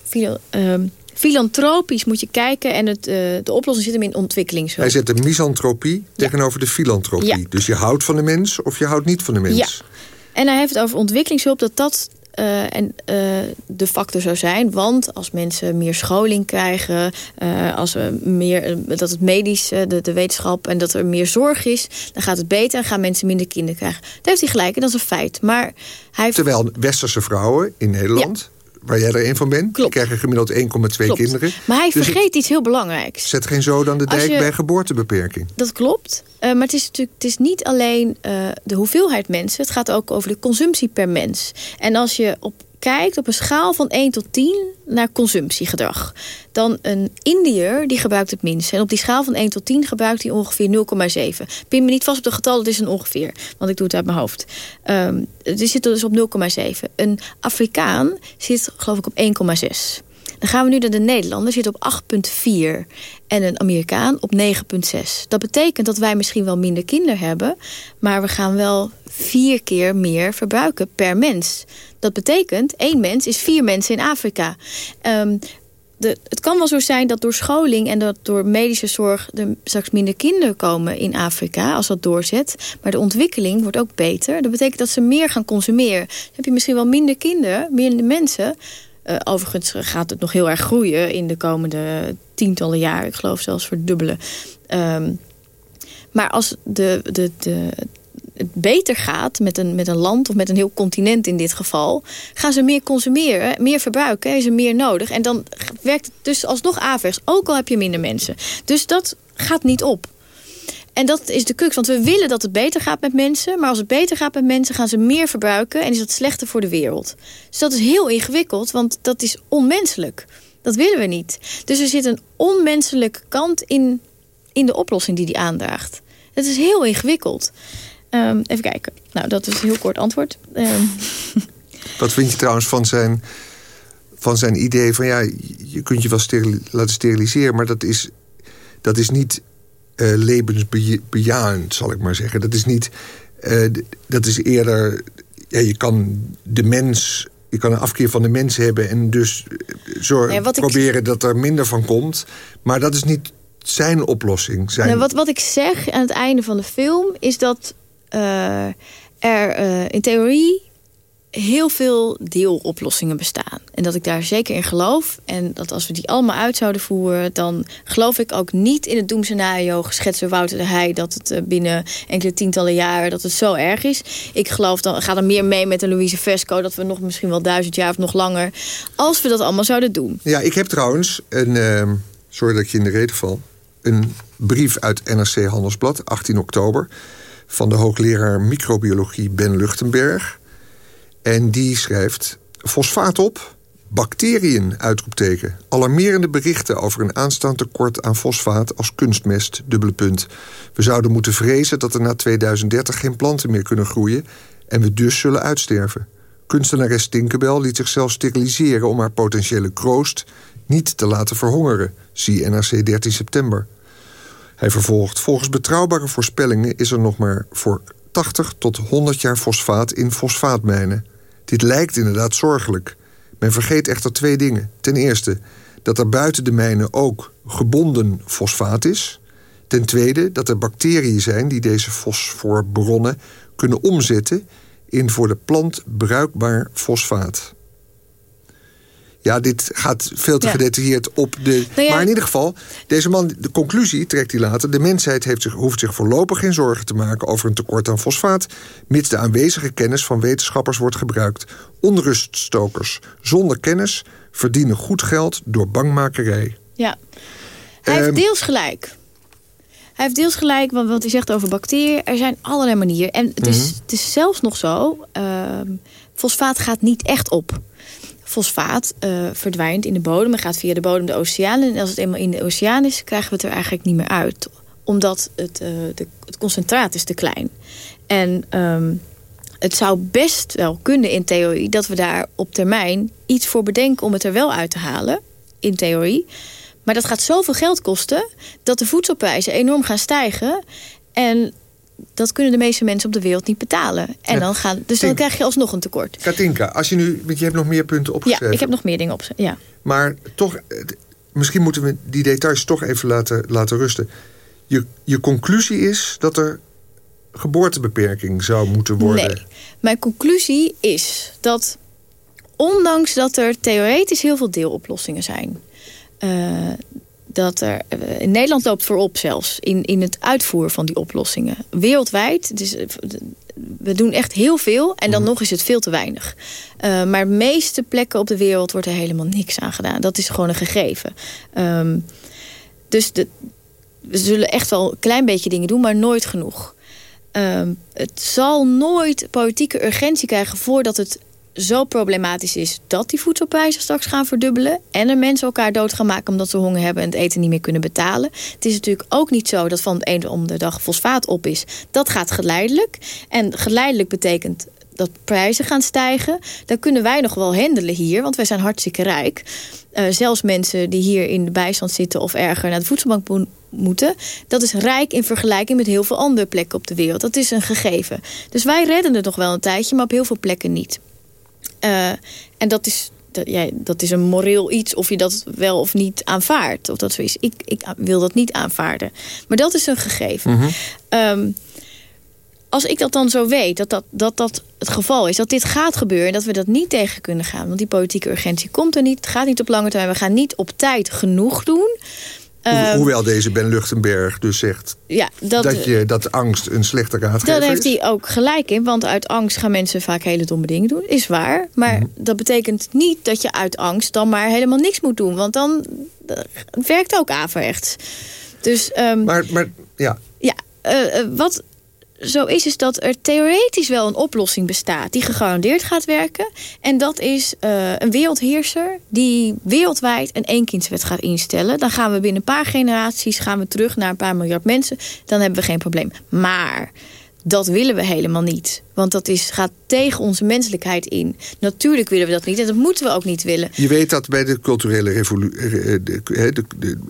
fil, uh, filantropisch moet je kijken... en het, uh, de oplossing zit hem in ontwikkelingshulp. Hij zet de misantropie ja. tegenover de filantropie. Ja. Dus je houdt van de mens of je houdt niet van de mens. Ja. En hij heeft het over ontwikkelingshulp... dat dat uh, en uh, de factor zou zijn. Want als mensen meer scholing krijgen, uh, als we meer, dat het medisch, de, de wetenschap en dat er meer zorg is, dan gaat het beter en gaan mensen minder kinderen krijgen. Daar heeft hij gelijk en dat is een feit. Maar hij heeft... Terwijl westerse vrouwen in Nederland. Ja waar jij er een van bent. Klopt. Die krijgen gemiddeld 1,2 kinderen. Maar hij dus vergeet iets heel belangrijks. Zet geen zo dan de dijk je, bij geboortebeperking. Dat klopt. Uh, maar het is natuurlijk het is niet alleen uh, de hoeveelheid mensen. Het gaat ook over de consumptie per mens. En als je op kijkt op een schaal van 1 tot 10 naar consumptiegedrag... dan een Indiër die gebruikt het minst. En op die schaal van 1 tot 10 gebruikt hij ongeveer 0,7. Pin me niet vast op de getal, het is een ongeveer. Want ik doe het uit mijn hoofd. Um, die zit dus op 0,7. Een Afrikaan zit geloof ik op 1,6. Dan gaan we nu naar de Nederlander, zit op 8,4. En een Amerikaan op 9,6. Dat betekent dat wij misschien wel minder kinderen hebben... maar we gaan wel vier keer meer verbruiken per mens. Dat betekent, één mens is vier mensen in Afrika. Um, de, het kan wel zo zijn dat door scholing en dat door medische zorg... er straks minder kinderen komen in Afrika als dat doorzet. Maar de ontwikkeling wordt ook beter. Dat betekent dat ze meer gaan consumeren. Dan heb je misschien wel minder kinderen, minder mensen... Uh, overigens gaat het nog heel erg groeien in de komende tientallen jaren. Ik geloof zelfs verdubbelen. Um, maar als de, de, de, het beter gaat met een, met een land of met een heel continent in dit geval... gaan ze meer consumeren, meer verbruiken, is er meer nodig. En dan werkt het dus alsnog averechts, ook al heb je minder mensen. Dus dat gaat niet op. En dat is de crux, want we willen dat het beter gaat met mensen... maar als het beter gaat met mensen gaan ze meer verbruiken... en is dat slechter voor de wereld. Dus dat is heel ingewikkeld, want dat is onmenselijk. Dat willen we niet. Dus er zit een onmenselijke kant in, in de oplossing die die aandraagt. Het is heel ingewikkeld. Um, even kijken. Nou, dat is een heel kort antwoord. Um. Wat vind je trouwens van zijn, van zijn idee van... ja, je kunt je wel steril laten steriliseren... maar dat is, dat is niet uh, levensbejahend, zal ik maar zeggen. Dat is niet... Uh, dat is eerder... Ja, je kan de mens... Je kan een afkeer van de mens hebben... en dus zorg, ja, proberen ik... dat er minder van komt. Maar dat is niet zijn oplossing. Zijn... Wat, wat ik zeg aan het einde van de film... is dat uh, er uh, in theorie heel veel deeloplossingen bestaan. En dat ik daar zeker in geloof. En dat als we die allemaal uit zouden voeren... dan geloof ik ook niet in het doemscenario geschetst door Wouter de Heij... dat het eh, binnen enkele tientallen jaren dat het zo erg is. Ik geloof, dan gaat er meer mee met de Louise Vesco... dat we nog misschien wel duizend jaar of nog langer... als we dat allemaal zouden doen. Ja, ik heb trouwens een... Uh, sorry dat ik je in de reden val... een brief uit NRC Handelsblad, 18 oktober van de hoogleraar microbiologie Ben Luchtenberg. En die schrijft... Fosfaat op, bacteriën, uitroepteken. Alarmerende berichten over een aanstaand tekort aan fosfaat als kunstmest, dubbele punt. We zouden moeten vrezen dat er na 2030 geen planten meer kunnen groeien... en we dus zullen uitsterven. Kunstenares Tinkerbell liet zichzelf steriliseren om haar potentiële kroost niet te laten verhongeren. Zie NRC 13 september. Hij vervolgt, volgens betrouwbare voorspellingen is er nog maar voor 80 tot 100 jaar fosfaat in fosfaatmijnen. Dit lijkt inderdaad zorgelijk. Men vergeet echter twee dingen. Ten eerste dat er buiten de mijnen ook gebonden fosfaat is. Ten tweede dat er bacteriën zijn die deze fosforbronnen kunnen omzetten in voor de plant bruikbaar fosfaat. Ja, dit gaat veel te gedetailleerd op de... Nou maar in ieder geval, deze man, de conclusie trekt hij later... de mensheid heeft zich, hoeft zich voorlopig geen zorgen te maken... over een tekort aan fosfaat... mits de aanwezige kennis van wetenschappers wordt gebruikt. Onruststokers zonder kennis verdienen goed geld door bangmakerij. Ja, hij heeft ehm, deels gelijk... Hij heeft deels gelijk, want wat hij zegt over bacteriën. Er zijn allerlei manieren. En het is, mhm. het is zelfs nog zo... Uh, fosfaat gaat niet echt op fosfaat uh, verdwijnt in de bodem en gaat via de bodem de oceaan. En als het eenmaal in de oceaan is, krijgen we het er eigenlijk niet meer uit. Omdat het, uh, de, het concentraat is te klein. En um, het zou best wel kunnen in theorie dat we daar op termijn iets voor bedenken om het er wel uit te halen. In theorie. Maar dat gaat zoveel geld kosten dat de voedselprijzen enorm gaan stijgen. En dat kunnen de meeste mensen op de wereld niet betalen. En dan gaan, dus dan krijg je alsnog een tekort. Katinka, als je nu, want je hebt nog meer punten opgeschreven. Ja, ik heb nog meer dingen op. Ja. Maar toch, misschien moeten we die details toch even laten, laten rusten. Je, je conclusie is dat er geboortebeperking zou moeten worden. Nee, mijn conclusie is dat ondanks dat er theoretisch heel veel deeloplossingen zijn... Uh, dat er eh, in Nederland loopt voorop zelfs in, in het uitvoeren van die oplossingen. Wereldwijd, dus, we doen echt heel veel en dan mhm. nog is het veel te weinig. Uh, maar de meeste plekken op de wereld wordt er helemaal niks aan gedaan. Dat is gewoon een gegeven. Um, dus de, we zullen echt wel een klein beetje dingen doen, maar nooit genoeg. Um, het zal nooit politieke urgentie krijgen voordat het zo problematisch is dat die voedselprijzen straks gaan verdubbelen... en er mensen elkaar dood gaan maken omdat ze honger hebben... en het eten niet meer kunnen betalen. Het is natuurlijk ook niet zo dat van het een om de dag fosfaat op is. Dat gaat geleidelijk. En geleidelijk betekent dat prijzen gaan stijgen... dan kunnen wij nog wel handelen hier, want wij zijn hartstikke rijk. Uh, zelfs mensen die hier in de bijstand zitten of erger naar de voedselbank moeten... dat is rijk in vergelijking met heel veel andere plekken op de wereld. Dat is een gegeven. Dus wij redden het nog wel een tijdje, maar op heel veel plekken niet. Uh, en dat is, dat, ja, dat is een moreel iets of je dat wel of niet aanvaardt. Of dat zo is. Ik, ik wil dat niet aanvaarden. Maar dat is een gegeven. Mm -hmm. als ik dat dan zo weet, dat dat, dat dat het geval is... dat dit gaat gebeuren en dat we dat niet tegen kunnen gaan... want die politieke urgentie komt er niet, het gaat niet op lange termijn... we gaan niet op tijd genoeg doen... Ehm, hoewel deze Ben Luchtenberg dus zegt ja, dat, dat, je, dat angst een slechte raadgever is. Daar heeft hij ook gelijk in, want uit angst gaan mensen vaak hele domme dingen doen. Is waar, maar mhm. dat betekent niet dat je uit angst dan maar helemaal niks moet doen. Want dan werkt ook averechts. Dus, um, maar, maar ja. Ja, uh, wat zo is, is dat er theoretisch wel een oplossing bestaat... die gegarandeerd gaat werken. En dat is uh, een wereldheerser die wereldwijd een eenkindswet gaat instellen. Dan gaan we binnen een paar generaties gaan we terug naar een paar miljard mensen. Dan hebben we geen probleem. Maar dat willen we helemaal niet. Want dat is, gaat tegen onze menselijkheid in. Natuurlijk willen we dat niet en dat moeten we ook niet willen. Je weet dat bij de culturele revolutie...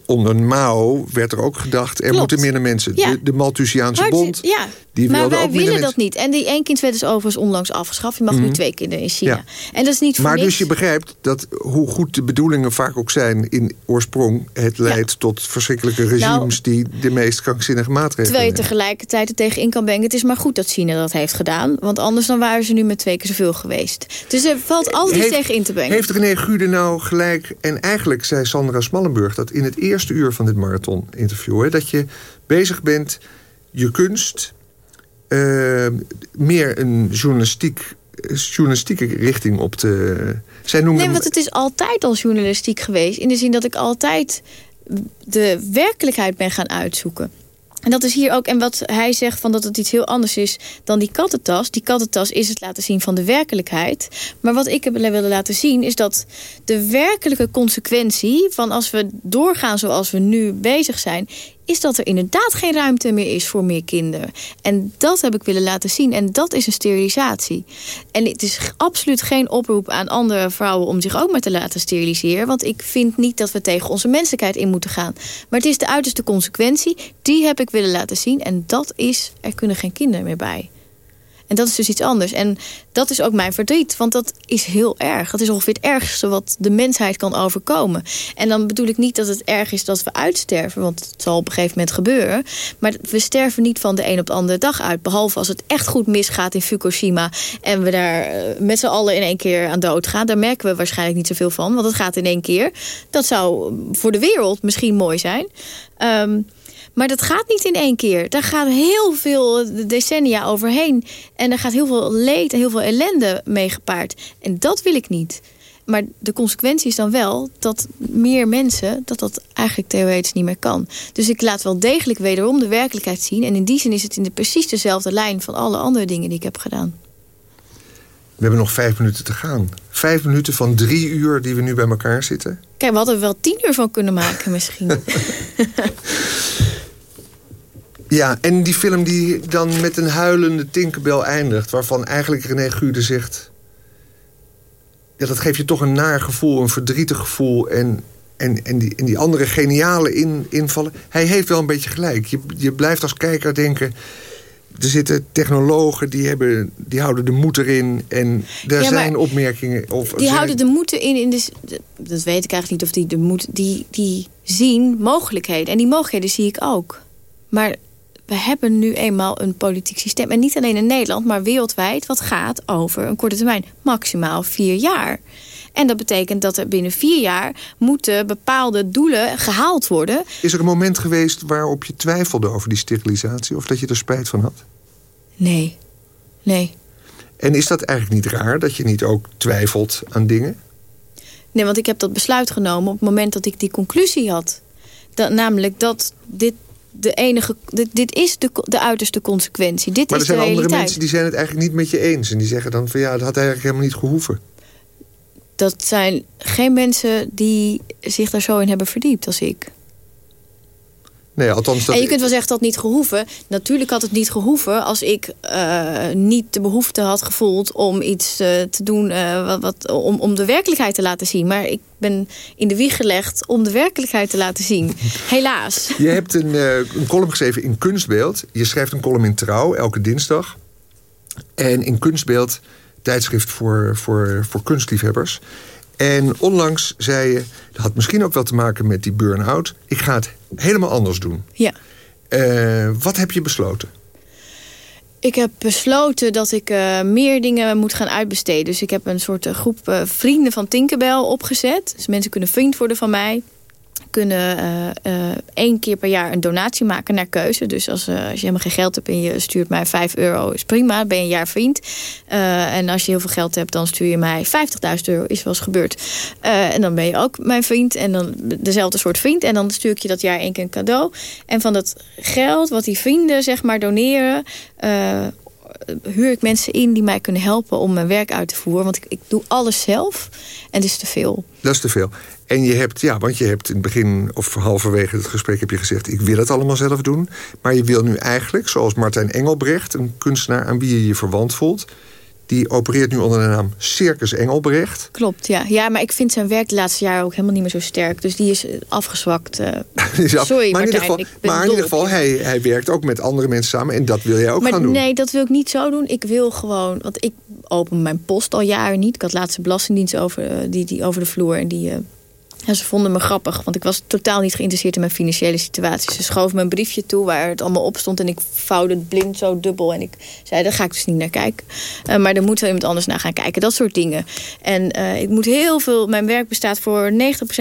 onder Mao werd er ook gedacht... er moeten minder mensen. De, de Malthusiaanse bond... Ja. Die maar wij willen dat niet. En die éénkindswet is overigens onlangs afgeschaft. Je mag nu mhm. twee kinderen in China. En dat is niet voor Maar dus je begrijpt dat hoe goed de bedoelingen vaak ook zijn... in oorsprong, het leidt tot verschrikkelijke regimes... Nou, die de meest krankzinnige maatregelen Terwijl je tegelijkertijd er tegen in kan brengen. Het is maar goed dat China dat heeft gedaan. Want anders dan waren ze nu met twee keer zoveel geweest. Dus er valt altijd iets tegen in te brengen. Heeft René Gude nou gelijk... en eigenlijk zei Sandra Smallenburg dat in het eerste uur van dit marathon-interview... dat je bezig bent je kunst uh, meer een journalistiek journalistieke richting op te... Zij noemen nee, want het is altijd al journalistiek geweest. In de zin dat ik altijd de werkelijkheid ben gaan uitzoeken. En dat is hier ook, en wat hij zegt van dat het iets heel anders is dan die kattentas. Die kattentas is het laten zien van de werkelijkheid. Maar wat ik heb willen laten zien is dat de werkelijke consequentie van als we doorgaan zoals we nu bezig zijn is dat er inderdaad geen ruimte meer is voor meer kinderen. En dat heb ik willen laten zien. En dat is een sterilisatie. En het is absoluut geen oproep aan andere vrouwen... om zich ook maar te laten steriliseren. Want ik vind niet dat we tegen onze menselijkheid in moeten gaan. Maar het is de uiterste consequentie. Die heb ik willen laten zien. En dat is, er kunnen geen kinderen meer bij. En dat is dus iets anders. En dat is ook mijn verdriet, want dat is heel erg. Dat is ongeveer het ergste wat de mensheid kan overkomen. En dan bedoel ik niet dat het erg is dat we uitsterven... want het zal op een gegeven moment gebeuren. Maar we sterven niet van de een op de andere dag uit. Behalve als het echt goed misgaat in Fukushima... en we daar eh, met z'n allen in één keer aan dood gaan. Daar merken we waarschijnlijk niet zoveel van, want het gaat in één keer. Dat zou voor de wereld misschien mooi zijn... Um, maar dat gaat niet in één keer. Daar gaat heel veel decennia overheen. En er gaat heel veel leed en heel veel ellende mee gepaard. En dat wil ik niet. Maar de consequentie is dan wel dat meer mensen... dat dat eigenlijk theoretisch niet meer kan. Dus ik laat wel degelijk wederom de werkelijkheid zien. En in die zin is het in de precies dezelfde lijn... van alle andere dingen die ik heb gedaan. We hebben nog vijf minuten te gaan. Vijf minuten van drie uur die we nu bij elkaar zitten. Kijk, we hadden er wel tien uur van kunnen maken misschien. Ja, en die film die dan met een huilende Tinkerbell eindigt... waarvan eigenlijk René Gude zegt... Ja, dat geeft je toch een naar gevoel, een verdrietig gevoel... en, en, en, die, en die andere geniale in, invallen. Hij heeft wel een beetje gelijk. Je, je blijft als kijker denken... Er zitten technologen die, hebben, die houden de moed erin. En er zijn opmerkingen. Of die houden de moed erin. In de, dat weet ik eigenlijk niet of die de moed. Die, die zien mogelijkheden. En die mogelijkheden zie ik ook. Maar we hebben nu eenmaal een politiek systeem. En niet alleen in Nederland, maar wereldwijd... wat gaat over een korte termijn, maximaal vier jaar. En dat betekent dat er binnen vier jaar... moeten bepaalde doelen gehaald worden. Is er een moment geweest waarop je twijfelde over die sterilisatie... of dat je er spijt van had? Nee. Nee. En is dat eigenlijk niet raar dat je niet ook twijfelt aan dingen? Nee, want ik heb dat besluit genomen op het moment dat ik die conclusie had. Dat, namelijk dat dit de enige, dit, dit is de, de uiterste consequentie. Dit maar is er zijn de andere mensen die zijn het eigenlijk niet met je eens. En die zeggen dan van ja, dat had eigenlijk helemaal niet gehoeven. Dat zijn geen mensen die zich daar zo in hebben verdiept als ik. Nee, althans dat... En je kunt wel zeggen dat het niet gehoeven. Natuurlijk had het niet gehoeven als ik eh, niet de behoefte had gevoeld om iets eh, te doen, eh, wat, wat, om, om de werkelijkheid te laten zien. Maar ik ben in de wieg gelegd om de werkelijkheid te laten zien. Helaas. Je hebt een, een column geschreven in Kunstbeeld. Je schrijft een column in Trouw, elke dinsdag. En in Kunstbeeld, tijdschrift voor, voor, voor kunstliefhebbers. En onlangs zei je, dat had misschien ook wel te maken met die burn-out... ik ga het helemaal anders doen. Ja. Eh, wat heb je besloten? Ik heb besloten dat ik eh, meer dingen moet gaan uitbesteden. Dus ik heb een soort eh, groep vrienden van Tinkerbell opgezet. Dus mensen kunnen vriend worden van mij. Kunnen eh, eh, één keer per jaar een donatie maken naar keuze. Dus als, eh, als je helemaal geen geld hebt en je stuurt mij 5 euro, is prima. Ben je een jaar vriend. En als je heel veel geld hebt, dan stuur je mij 50.000 euro. Is wel eens gebeurd. En dan ben je ook mijn vriend. En dan dezelfde soort vriend. En dan stuur ik je dat jaar één keer een cadeau. En van dat geld wat die vrienden zeg maar doneren... huur ik mensen in die mij kunnen helpen om mijn werk uit te voeren. Want ik, ik doe alles zelf en het is te veel. Dat is te veel. En je hebt, ja, want je hebt in het begin of halverwege het gesprek heb je gezegd... ik wil het allemaal zelf doen. Maar je wil nu eigenlijk, zoals Martijn Engelbrecht... een kunstenaar aan wie je je verwant voelt... die opereert nu onder de naam Circus Engelbrecht. Klopt, ja. Ja, maar ik vind zijn werk de laatste jaren ook helemaal niet meer zo sterk. Dus die is eh, afgezwakt. eh. Die is af- Sorry, maar in ieder geval, maar in ieder geval hij, hij werkt ook met andere mensen samen... en dat wil jij ook maar gaan doen. nee, dat wil ik niet zo doen. Ik wil gewoon, want ik open mijn post al jaren niet. Ik had laatst de belastingdienst over, eh, die, die over de vloer en die... ja, ze vonden me grappig, want ik was totaal niet geïnteresseerd in mijn financiële situatie. Ze schoven me een briefje toe waar het allemaal op stond... en ik vouwde het blind zo dubbel en ik zei, daar ga ik dus niet naar kijken. Eh, maar er moet wel iemand anders naar gaan kijken, dat soort dingen. En eh, ik moet heel veel, mijn werk bestaat voor 90%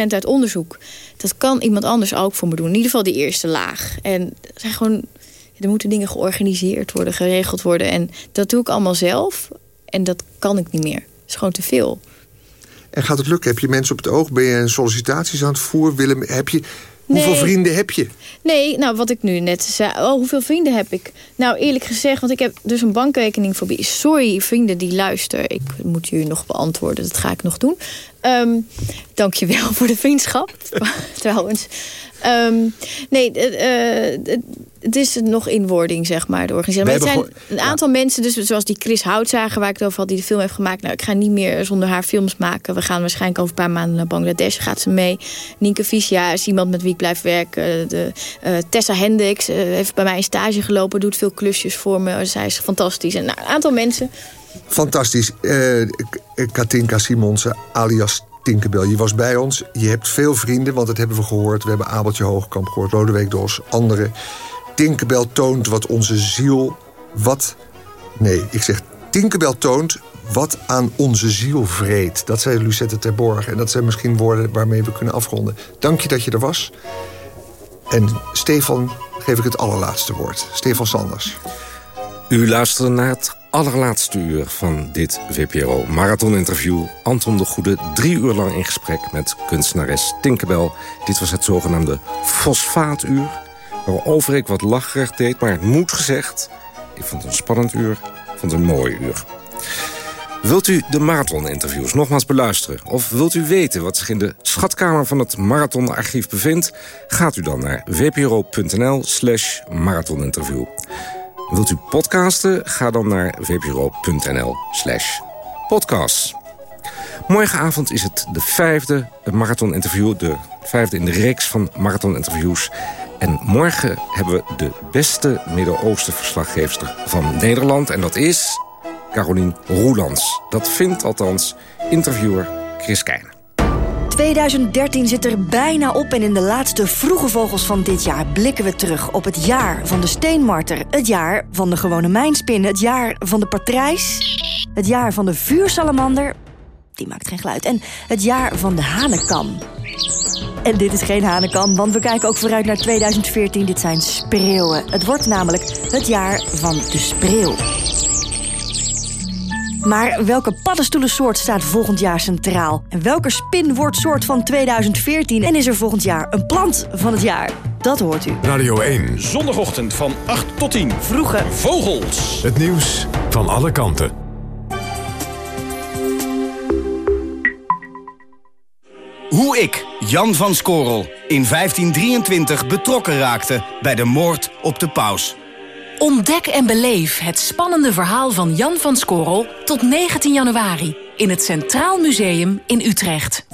uit onderzoek. Dat kan iemand anders ook voor me doen, in ieder geval die eerste laag. En er zijn gewoon, er moeten dingen georganiseerd worden, geregeld worden. En dat doe ik allemaal zelf en dat kan ik niet meer. Het is gewoon te veel. En gaat het lukken? Heb je mensen op het oog? Ben je sollicitaties aan het voeren? Willem, heb je, hoeveel vrienden heb je? Nee, nou wat ik nu net zei. Oh, hoeveel vrienden heb ik? Nou, eerlijk gezegd, want ik heb dus een bankrekening voor. Sorry, vrienden die luisteren. Ik moet jullie nog beantwoorden. Dat ga ik nog doen. Ehm Dank je wel voor de vriendschap, trouwens. Ehm, nee, eh, het is nog in wording, zeg maar, de organisatie. Maar het zijn een aantal mensen, dus zoals die Chris Houtzager... waar ik het over had, die de film heeft gemaakt. Nou, ik ga niet meer zonder haar films maken. We gaan waarschijnlijk over een paar maanden naar Bangladesh. Gaat ze mee. Nienke Vicia is iemand met wie ik blijf werken. De, eh, Tessa Hendricks eh, heeft bij mij een stage gelopen. Doet veel klusjes voor me. Zij is fantastisch. En nou, een aantal mensen. Fantastisch. Eh, Katinka Simonsen, alias Tinkerbell. Je was bij ons. Je hebt veel vrienden, want dat hebben we gehoord. We hebben Abeltje Hoogkamp gehoord, Lodewijk Dos, anderen. Tinkerbell toont wat onze ziel... Wat... Nee, ik zeg Tinkerbell toont wat aan onze ziel vreet. Dat zei Lucette Terborg. En dat zijn misschien woorden waarmee we kunnen afronden. Dank je dat je er was. En Stefan geef ik het allerlaatste woord. Stefan Sanders. U luisterde naar het allerlaatste uur van dit VPRO Marathon-interview. Anton de Goede, drie uur lang in gesprek met kunstenares Tinkerbell. Dit was het zogenaamde fosfaatuur, waarover ik wat lacherig deed, maar het moet gezegd. Ik vond het een spannend uur, ik vond het een mooi uur. Wilt u de marathon-interviews nogmaals beluisteren? Of wilt u weten wat zich in de schatkamer van het Marathon-archief bevindt? Gaat u dan naar vpro.nl slash marathoninterview. Wilt u podcasten? Ga dan naar vpro.nl slash podcast. Morgenavond is het de vijfde marathoninterview, de vijfde in de reeks van marathoninterviews. En morgen hebben we de beste Midden-Oosten verslaggeefster van Nederland. En dat is Carolien Roelands. Dat vindt althans interviewer Chris Keijnen. 2013 zit er bijna op en in de laatste vroege vogels van dit jaar blikken we terug op het jaar van de steenmarter, het jaar van de gewone mijnspin, het jaar van de patrijs, het jaar van de vuursalamander, die maakt geen geluid, en het jaar van de hanekam. En dit is geen hanekam, want we kijken ook vooruit naar 2014. Dit zijn spreeuwen. Het wordt namelijk het jaar van de spreeuw. Maar welke paddenstoelensoort staat volgend jaar centraal? En welke spin wordt soort van 2014? En is er volgend jaar een plant van het jaar? Dat hoort u. Radio 1. Zondagochtend van 8 tot 10. Vroege Vogels. Het nieuws van alle kanten. Hoe ik, Jan van Skorrel, in 1523 betrokken raakte bij de moord op de paus. Ontdek en beleef het spannende verhaal van Jan van Skorrel tot 19 januari in het Centraal Museum in Utrecht.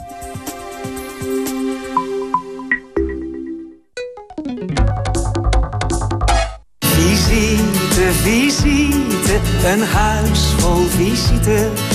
Visite, visite, een huis vol visite.